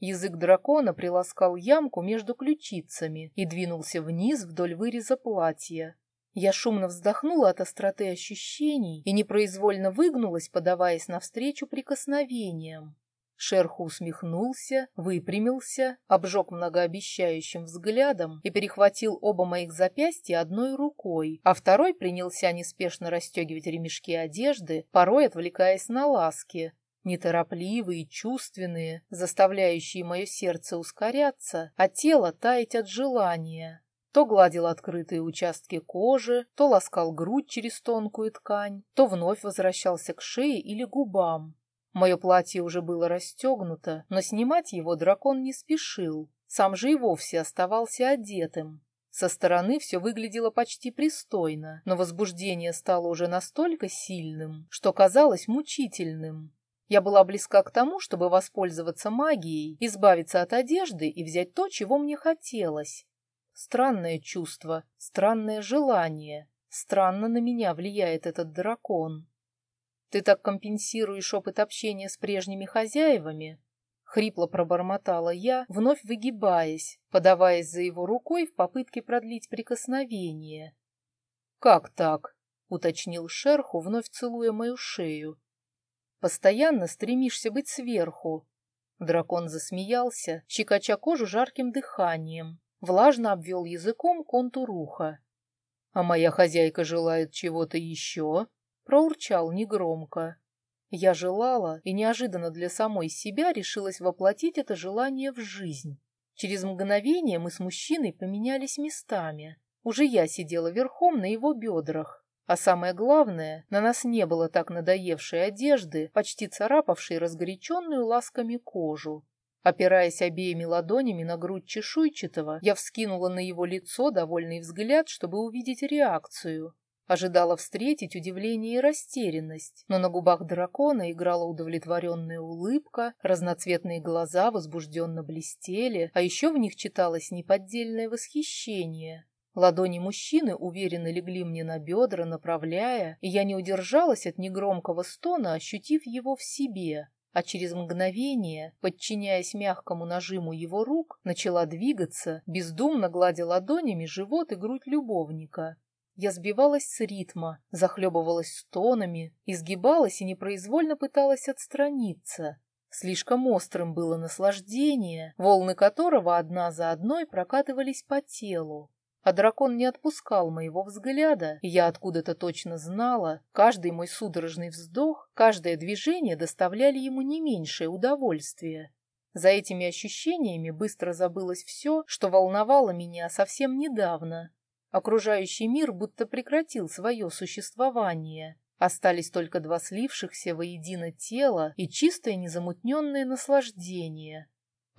Язык дракона приласкал ямку между ключицами и двинулся вниз вдоль выреза платья. Я шумно вздохнула от остроты ощущений и непроизвольно выгнулась, подаваясь навстречу прикосновениям. Шерху усмехнулся, выпрямился, обжег многообещающим взглядом и перехватил оба моих запястья одной рукой, а второй принялся неспешно расстегивать ремешки одежды, порой отвлекаясь на ласки, неторопливые, чувственные, заставляющие мое сердце ускоряться, а тело таять от желания. То гладил открытые участки кожи, то ласкал грудь через тонкую ткань, то вновь возвращался к шее или губам. Мое платье уже было расстегнуто, но снимать его дракон не спешил, сам же и вовсе оставался одетым. Со стороны все выглядело почти пристойно, но возбуждение стало уже настолько сильным, что казалось мучительным. Я была близка к тому, чтобы воспользоваться магией, избавиться от одежды и взять то, чего мне хотелось. Странное чувство, странное желание. Странно на меня влияет этот дракон. Ты так компенсируешь опыт общения с прежними хозяевами? Хрипло пробормотала я, вновь выгибаясь, подаваясь за его рукой в попытке продлить прикосновение. «Как так?» — уточнил Шерху, вновь целуя мою шею. Постоянно стремишься быть сверху. Дракон засмеялся, щекоча кожу жарким дыханием, влажно обвел языком контур уха. — А моя хозяйка желает чего-то еще? — проурчал негромко. Я желала и неожиданно для самой себя решилась воплотить это желание в жизнь. Через мгновение мы с мужчиной поменялись местами. Уже я сидела верхом на его бедрах, а самое главное, на нас не было так надоевшей одежды, почти царапавшей разгоряченную ласками кожу. Опираясь обеими ладонями на грудь чешуйчатого, я вскинула на его лицо довольный взгляд, чтобы увидеть реакцию. Ожидала встретить удивление и растерянность, но на губах дракона играла удовлетворенная улыбка, разноцветные глаза возбужденно блестели, а еще в них читалось неподдельное восхищение. Ладони мужчины уверенно легли мне на бедра, направляя, и я не удержалась от негромкого стона, ощутив его в себе. А через мгновение, подчиняясь мягкому нажиму его рук, начала двигаться, бездумно гладя ладонями живот и грудь любовника. Я сбивалась с ритма, захлебывалась стонами, изгибалась и непроизвольно пыталась отстраниться. Слишком острым было наслаждение, волны которого одна за одной прокатывались по телу. А дракон не отпускал моего взгляда, и я откуда-то точно знала, каждый мой судорожный вздох, каждое движение доставляли ему не меньшее удовольствие. За этими ощущениями быстро забылось все, что волновало меня совсем недавно. Окружающий мир будто прекратил свое существование. Остались только два слившихся воедино тела и чистое незамутненное наслаждение.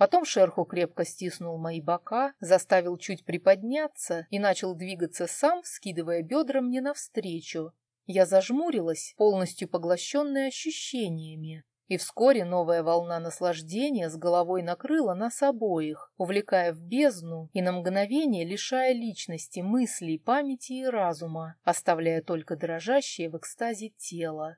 Потом шерху крепко стиснул мои бока, заставил чуть приподняться и начал двигаться сам, скидывая бедра мне навстречу. Я зажмурилась, полностью поглощенная ощущениями, и вскоре новая волна наслаждения с головой накрыла нас обоих, увлекая в бездну и на мгновение лишая личности, мыслей, памяти и разума, оставляя только дрожащее в экстазе тело.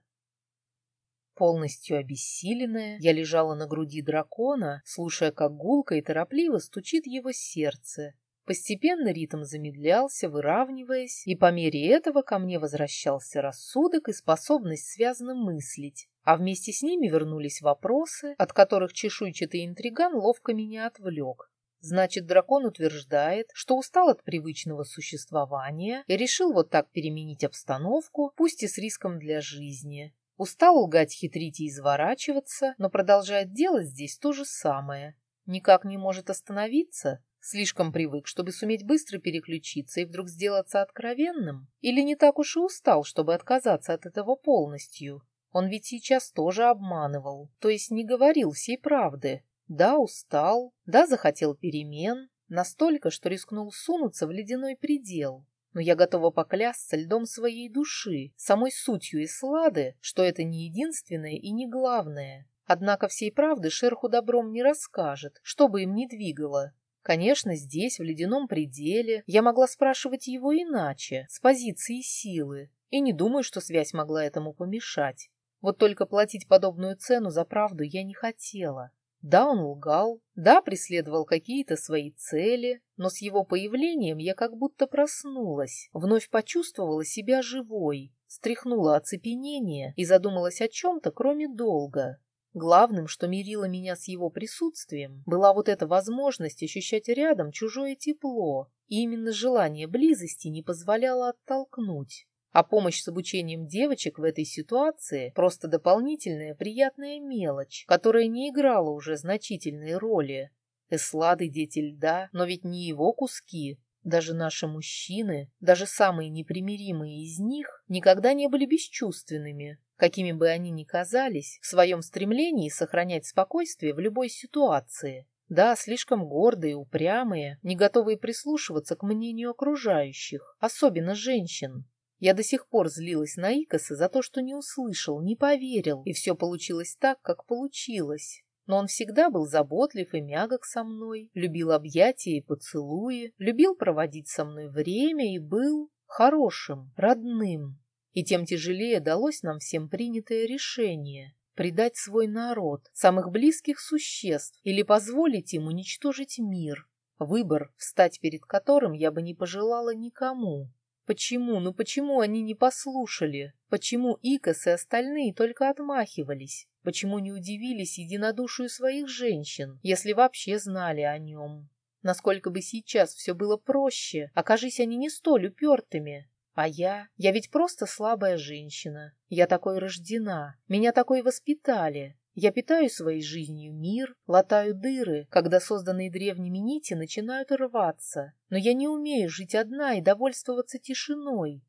Полностью обессиленная, я лежала на груди дракона, слушая, как гулко и торопливо стучит его сердце. Постепенно ритм замедлялся, выравниваясь, и по мере этого ко мне возвращался рассудок и способность связно мыслить, а вместе с ними вернулись вопросы, от которых чешуйчатый интриган ловко меня отвлек. Значит, дракон утверждает, что устал от привычного существования и решил вот так переменить обстановку, пусть и с риском для жизни. Устал лгать, хитрить и изворачиваться, но продолжает делать здесь то же самое. Никак не может остановиться, слишком привык, чтобы суметь быстро переключиться и вдруг сделаться откровенным? Или не так уж и устал, чтобы отказаться от этого полностью? Он ведь сейчас тоже обманывал, то есть не говорил всей правды. Да, устал, да, захотел перемен, настолько, что рискнул сунуться в ледяной предел. Но я готова поклясться льдом своей души, самой сутью Ислады, что это не единственное и не главное. Однако всей правды шерху добром не расскажет, что бы им ни двигало. Конечно, здесь, в ледяном пределе, я могла спрашивать его иначе, с позиции силы, и не думаю, что связь могла этому помешать. Вот только платить подобную цену за правду я не хотела. Да, он лгал, да, преследовал какие-то свои цели, но с его появлением я как будто проснулась, вновь почувствовала себя живой, стряхнула оцепенение и задумалась о чем-то, кроме долга. Главным, что мирило меня с его присутствием, была вот эта возможность ощущать рядом чужое тепло, и именно желание близости не позволяло оттолкнуть. А помощь с обучением девочек в этой ситуации – просто дополнительная приятная мелочь, которая не играла уже значительной роли. Эслады – дети льда, но ведь не его куски. Даже наши мужчины, даже самые непримиримые из них, никогда не были бесчувственными, какими бы они ни казались, в своем стремлении сохранять спокойствие в любой ситуации. Да, слишком гордые, упрямые, не готовые прислушиваться к мнению окружающих, особенно женщин. Я до сих пор злилась на Икоса за то, что не услышал, не поверил, и все получилось так, как получилось. Но он всегда был заботлив и мягок со мной, любил объятия и поцелуи, любил проводить со мной время и был хорошим, родным. И тем тяжелее далось нам всем принятое решение — предать свой народ, самых близких существ или позволить им уничтожить мир. Выбор, встать перед которым я бы не пожелала никому. Почему, ну почему они не послушали? Почему Икос и остальные только отмахивались? Почему не удивились единодушию своих женщин, если вообще знали о нем? Насколько бы сейчас все было проще, окажись они не столь упертыми. А я? Я ведь просто слабая женщина. Я такой рождена. Меня такой воспитали. Я питаю своей жизнью мир, латаю дыры, когда созданные древними нити начинают рваться. Но я не умею жить одна и довольствоваться тишиной.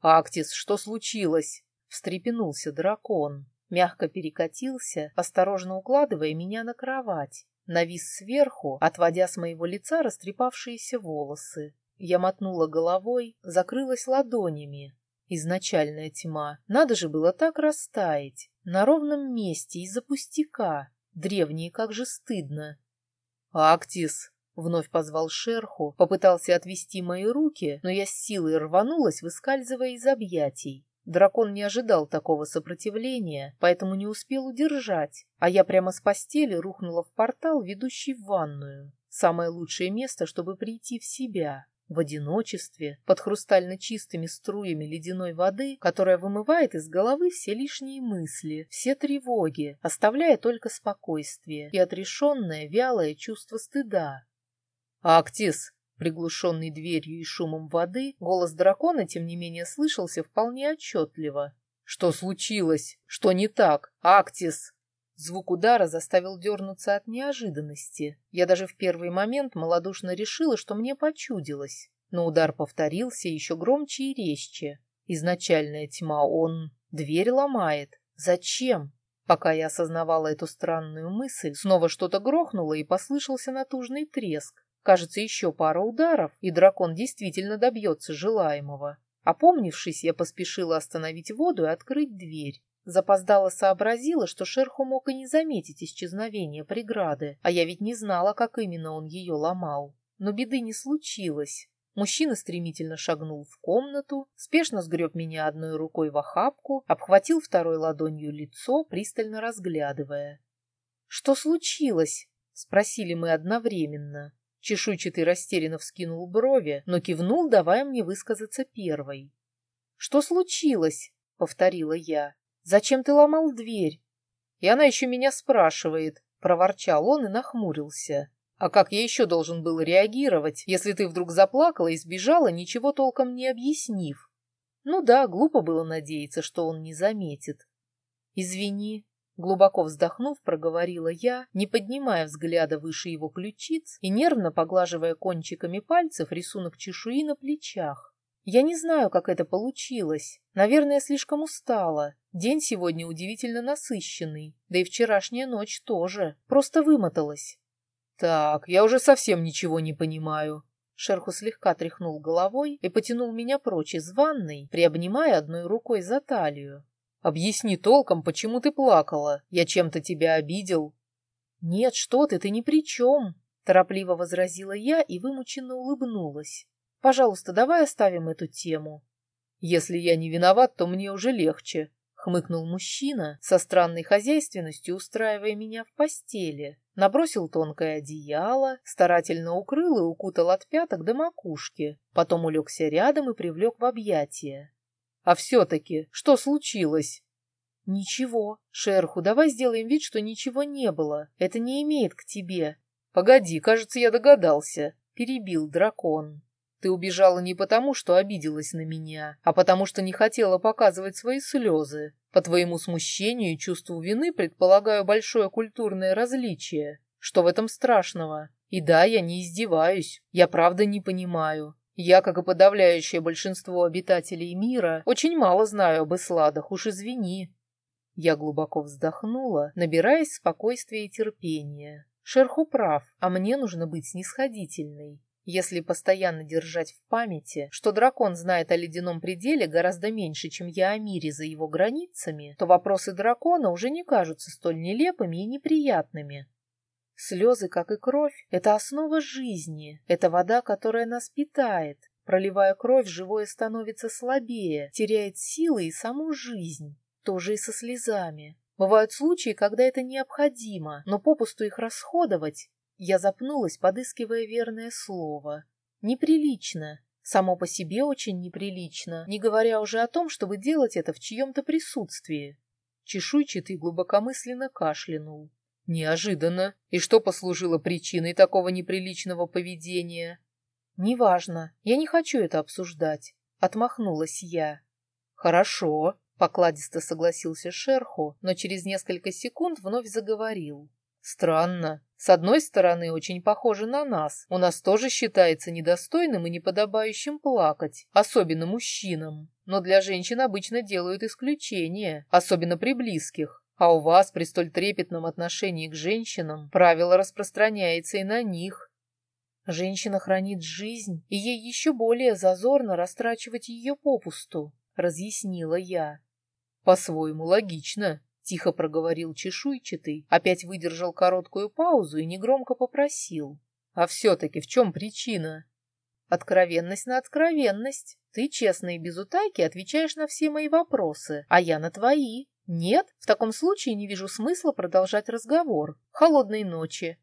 «Актис, что случилось?» — встрепенулся дракон. Мягко перекатился, осторожно укладывая меня на кровать. Навис сверху, отводя с моего лица растрепавшиеся волосы. Я мотнула головой, закрылась ладонями. Изначальная тьма. Надо же было так растаять. На ровном месте из-за пустяка. Древние, как же стыдно. «Актис!» — вновь позвал шерху, попытался отвести мои руки, но я с силой рванулась, выскальзывая из объятий. Дракон не ожидал такого сопротивления, поэтому не успел удержать, а я прямо с постели рухнула в портал, ведущий в ванную. Самое лучшее место, чтобы прийти в себя в одиночестве, под хрустально чистыми струями ледяной воды, которая вымывает из головы все лишние мысли, все тревоги, оставляя только спокойствие и отрешенное вялое чувство стыда. «Актис!» Приглушенный дверью и шумом воды, голос дракона, тем не менее, слышался вполне отчетливо. «Что случилось? Что не так? Актис!» Звук удара заставил дернуться от неожиданности. Я даже в первый момент малодушно решила, что мне почудилось. Но удар повторился еще громче и резче. Изначальная тьма он... Дверь ломает. Зачем? Пока я осознавала эту странную мысль, снова что-то грохнуло и послышался натужный треск. Кажется, еще пара ударов, и дракон действительно добьется желаемого. Опомнившись, я поспешила остановить воду и открыть дверь. Запоздала сообразила, что шерху мог и не заметить исчезновения преграды, а я ведь не знала, как именно он ее ломал. Но беды не случилось. Мужчина стремительно шагнул в комнату, спешно сгреб меня одной рукой в охапку, обхватил второй ладонью лицо, пристально разглядывая. «Что случилось?» — спросили мы одновременно. Чешуйчатый растерянно вскинул брови, но кивнул, давая мне высказаться первой. «Что случилось?» — повторила я. Зачем ты ломал дверь? И она еще меня спрашивает, проворчал он и нахмурился. А как я еще должен был реагировать, если ты вдруг заплакала и сбежала, ничего толком не объяснив? Ну да, глупо было надеяться, что он не заметит. Извини, глубоко вздохнув, проговорила я, не поднимая взгляда выше его ключиц и нервно поглаживая кончиками пальцев рисунок чешуи на плечах. Я не знаю, как это получилось. Наверное, слишком устала. День сегодня удивительно насыщенный, да и вчерашняя ночь тоже. Просто вымоталась. Так, я уже совсем ничего не понимаю. Шерху слегка тряхнул головой и потянул меня прочь из ванной, приобнимая одной рукой за талию. «Объясни толком, почему ты плакала? Я чем-то тебя обидел?» «Нет, что ты, ты ни при чем!» — торопливо возразила я и вымученно улыбнулась. Пожалуйста, давай оставим эту тему. Если я не виноват, то мне уже легче, хмыкнул мужчина со странной хозяйственностью, устраивая меня в постели. Набросил тонкое одеяло, старательно укрыл и укутал от пяток до макушки, потом улегся рядом и привлек в объятия. А все-таки, что случилось? Ничего, Шерху, давай сделаем вид, что ничего не было. Это не имеет к тебе. Погоди, кажется, я догадался, перебил дракон. Ты убежала не потому, что обиделась на меня, а потому, что не хотела показывать свои слезы. По твоему смущению и чувству вины предполагаю большое культурное различие. Что в этом страшного? И да, я не издеваюсь. Я правда не понимаю. Я, как и подавляющее большинство обитателей мира, очень мало знаю об Исладах, уж извини. Я глубоко вздохнула, набираясь спокойствия и терпения. Шерху прав, а мне нужно быть снисходительной. Если постоянно держать в памяти, что дракон знает о ледяном пределе гораздо меньше, чем я о мире за его границами, то вопросы дракона уже не кажутся столь нелепыми и неприятными. Слезы, как и кровь, — это основа жизни, это вода, которая нас питает. Проливая кровь, живое становится слабее, теряет силы и саму жизнь. Тоже и со слезами. Бывают случаи, когда это необходимо, но попусту их расходовать я запнулась, подыскивая верное слово. Неприлично. Само по себе очень неприлично, не говоря уже о том, чтобы делать это в чьем-то присутствии. Чешуйчатый глубокомысленно кашлянул. Неожиданно. И что послужило причиной такого неприличного поведения? Неважно. Я не хочу это обсуждать. Отмахнулась я. Хорошо. Покладисто согласился Шерху, но через несколько секунд вновь заговорил. Странно. С одной стороны, очень похоже на нас. У нас тоже считается недостойным и неподобающим плакать, особенно мужчинам. Но для женщин обычно делают исключения, особенно при близких. А у вас при столь трепетном отношении к женщинам правило распространяется и на них. Женщина хранит жизнь, и ей еще более зазорно растрачивать ее попусту, разъяснила я. По-своему логично, — тихо проговорил чешуйчатый, опять выдержал короткую паузу и негромко попросил. «А все-таки в чем причина?» «Откровенность на откровенность. Ты честно и без утайки отвечаешь на все мои вопросы, а я на твои. Нет, в таком случае не вижу смысла продолжать разговор. Холодной ночи».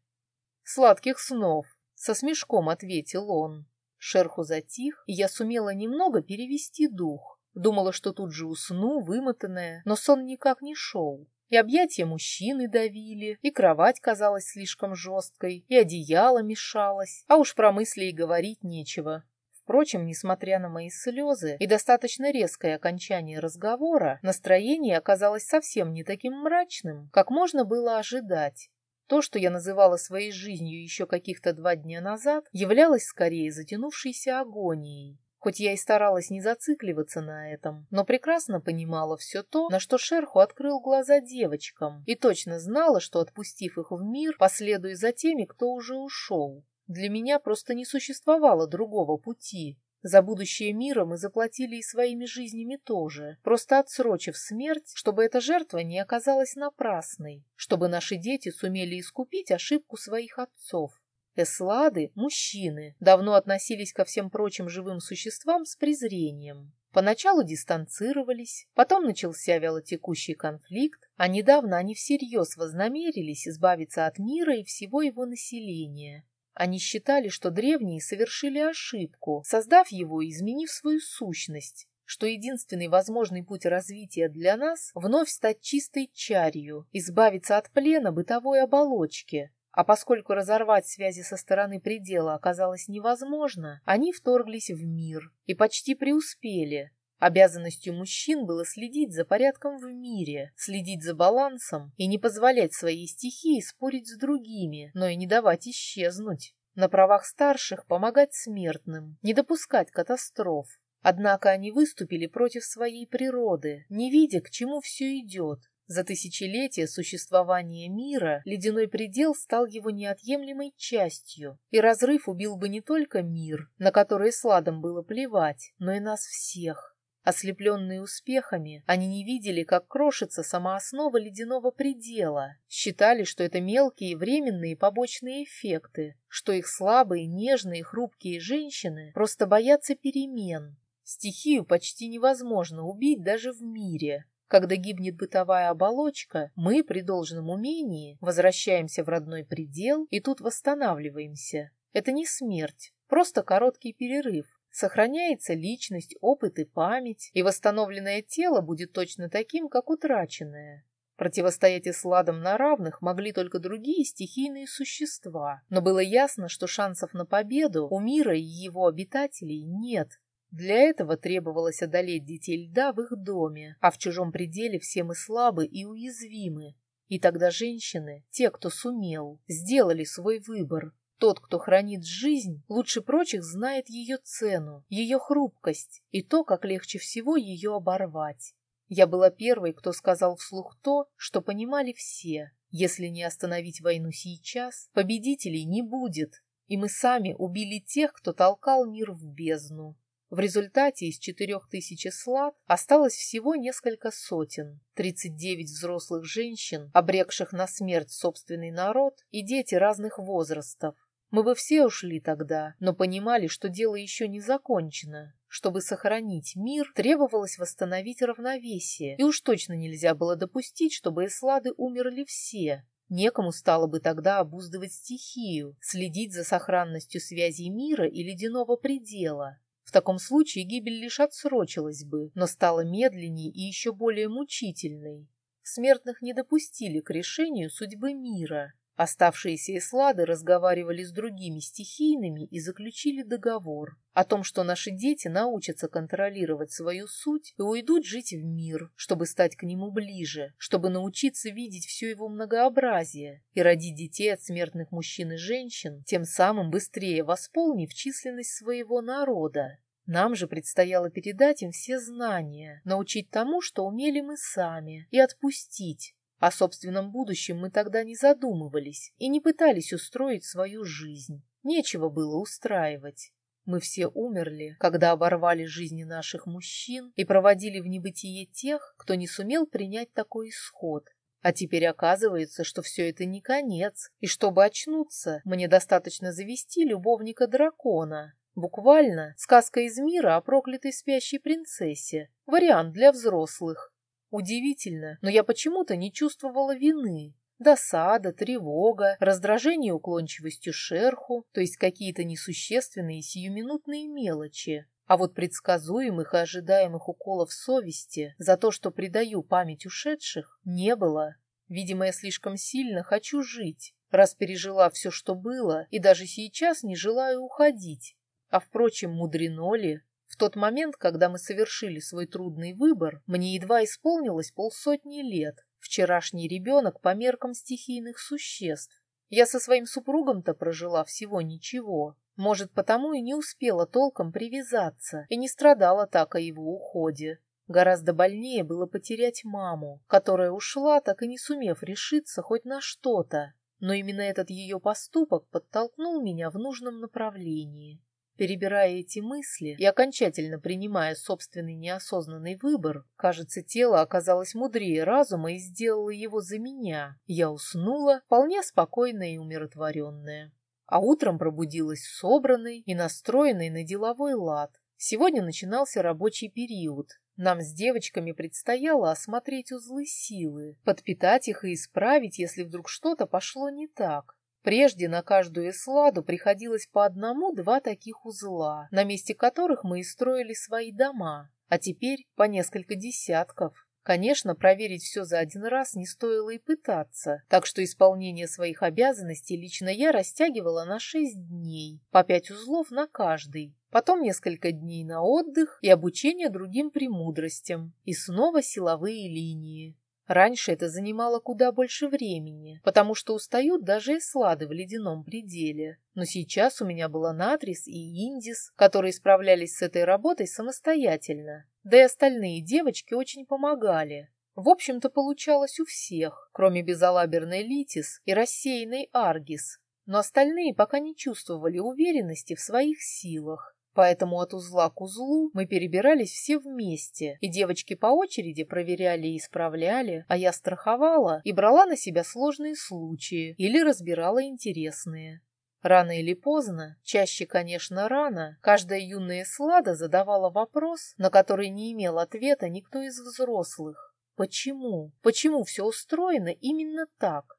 «Сладких снов», — со смешком ответил он. Шерху затих, и я сумела немного перевести дух. Думала, что тут же усну, вымотанная, но сон никак не шел. И объятия мужчины давили, и кровать казалась слишком жесткой, и одеяло мешалось, а уж про мысли и говорить нечего. Впрочем, несмотря на мои слезы и достаточно резкое окончание разговора, настроение оказалось совсем не таким мрачным, как можно было ожидать. То, что я называла своей жизнью еще каких-то два дня назад, являлось скорее затянувшейся агонией. Хоть я и старалась не зацикливаться на этом, но прекрасно понимала все то, на что Шерху открыл глаза девочкам, и точно знала, что, отпустив их в мир, последую за теми, кто уже ушел. Для меня просто не существовало другого пути. За будущее мира мы заплатили и своими жизнями тоже, просто отсрочив смерть, чтобы эта жертва не оказалась напрасной, чтобы наши дети сумели искупить ошибку своих отцов. Эслады, мужчины, давно относились ко всем прочим живым существам с презрением. Поначалу дистанцировались, потом начался вялотекущий конфликт, а недавно они всерьез вознамерились избавиться от мира и всего его населения. Они считали, что древние совершили ошибку, создав его и изменив свою сущность, что единственный возможный путь развития для нас — вновь стать чистой чарью, избавиться от плена бытовой оболочки, а поскольку разорвать связи со стороны предела оказалось невозможно, они вторглись в мир и почти преуспели. Обязанностью мужчин было следить за порядком в мире, следить за балансом и не позволять своей стихии спорить с другими, но и не давать исчезнуть. На правах старших помогать смертным, не допускать катастроф. Однако они выступили против своей природы, не видя, к чему все идет. За тысячелетия существования мира ледяной предел стал его неотъемлемой частью, и разрыв убил бы не только мир, на который сладом было плевать, но и нас всех. Ослепленные успехами, они не видели, как крошится сама основа ледяного предела, считали, что это мелкие временные побочные эффекты, что их слабые, нежные, хрупкие женщины просто боятся перемен. Стихию почти невозможно убить даже в мире. Когда гибнет бытовая оболочка, мы при должном умении возвращаемся в родной предел и тут восстанавливаемся. Это не смерть, просто короткий перерыв, Сохраняется личность, опыт и память, и восстановленное тело будет точно таким, как утраченное. Противостоять Исладам на равных могли только другие стихийные существа, но было ясно, что шансов на победу у мира и его обитателей нет. Для этого требовалось одолеть детей льда в их доме, а в чужом пределе все мы слабы и уязвимы. И тогда женщины, те, кто сумел, сделали свой выбор, тот, кто хранит жизнь, лучше прочих знает ее цену, ее хрупкость и то, как легче всего ее оборвать. Я была первой, кто сказал вслух то, что понимали все. Если не остановить войну сейчас, победителей не будет, и мы сами убили тех, кто толкал мир в бездну. В результате из четырех тысяч слад осталось всего несколько сотен, 39 взрослых женщин, обрекших на смерть собственный народ и дети разных возрастов. Мы бы все ушли тогда, но понимали, что дело еще не закончено. Чтобы сохранить мир, требовалось восстановить равновесие, и уж точно нельзя было допустить, чтобы эслады умерли все. Некому стало бы тогда обуздывать стихию, следить за сохранностью связей мира и ледяного предела. В таком случае гибель лишь отсрочилась бы, но стала медленнее и еще более мучительной. Смертных не допустили к решению судьбы мира, Оставшиеся эслады разговаривали с другими стихийными и заключили договор о том, что наши дети научатся контролировать свою суть и уйдут жить в мир, чтобы стать к нему ближе, чтобы научиться видеть все его многообразие и родить детей от смертных мужчин и женщин, тем самым быстрее восполнив численность своего народа. Нам же предстояло передать им все знания, научить тому, что умели мы сами, и отпустить, о собственном будущем мы тогда не задумывались и не пытались устроить свою жизнь. Нечего было устраивать. Мы все умерли, когда оборвали жизни наших мужчин и проводили в небытие тех, кто не сумел принять такой исход. А теперь оказывается, что все это не конец, и чтобы очнуться, мне достаточно завести любовника дракона. Буквально сказка из мира о проклятой спящей принцессе. Вариант для взрослых. Удивительно, но я почему-то не чувствовала вины. Досада, тревога, раздражение уклончивостью шерху, то есть какие-то несущественные сиюминутные мелочи. А вот предсказуемых и ожидаемых уколов совести за то, что предаю память ушедших, не было. Видимо, я слишком сильно хочу жить, раз пережила все, что было, и даже сейчас не желаю уходить. А, впрочем, мудрено ли? В тот момент, когда мы совершили свой трудный выбор, мне едва исполнилось полсотни лет. Вчерашний ребенок по меркам стихийных существ. Я со своим супругом-то прожила всего ничего. Может, потому и не успела толком привязаться и не страдала так о его уходе. Гораздо больнее было потерять маму, которая ушла, так и не сумев решиться хоть на что-то. Но именно этот ее поступок подтолкнул меня в нужном направлении. Перебирая эти мысли и окончательно принимая собственный неосознанный выбор, кажется, тело оказалось мудрее разума и сделало его за меня. Я уснула, вполне спокойная и умиротворенная. А утром пробудилась собранной и настроенной на деловой лад. Сегодня начинался рабочий период. Нам с девочками предстояло осмотреть узлы силы, подпитать их и исправить, если вдруг что-то пошло не так. Прежде на каждую эсладу приходилось по одному-два таких узла, на месте которых мы и строили свои дома, а теперь по несколько десятков. Конечно, проверить все за один раз не стоило и пытаться, так что исполнение своих обязанностей лично я растягивала на шесть дней, по пять узлов на каждый. Потом несколько дней на отдых и обучение другим премудростям. И снова силовые линии. Раньше это занимало куда больше времени, потому что устают даже эслады в ледяном пределе. Но сейчас у меня была Натрис и Индис, которые справлялись с этой работой самостоятельно. Да и остальные девочки очень помогали. В общем-то, получалось у всех, кроме безалаберной Литис и рассеянной Аргис. Но остальные пока не чувствовали уверенности в своих силах. Поэтому от узла к узлу мы перебирались все вместе, и девочки по очереди проверяли и исправляли, а я страховала и брала на себя сложные случаи или разбирала интересные. Рано или поздно, чаще, конечно, рано, каждая юная слада задавала вопрос, на который не имел ответа никто из взрослых. Почему? Почему все устроено именно так?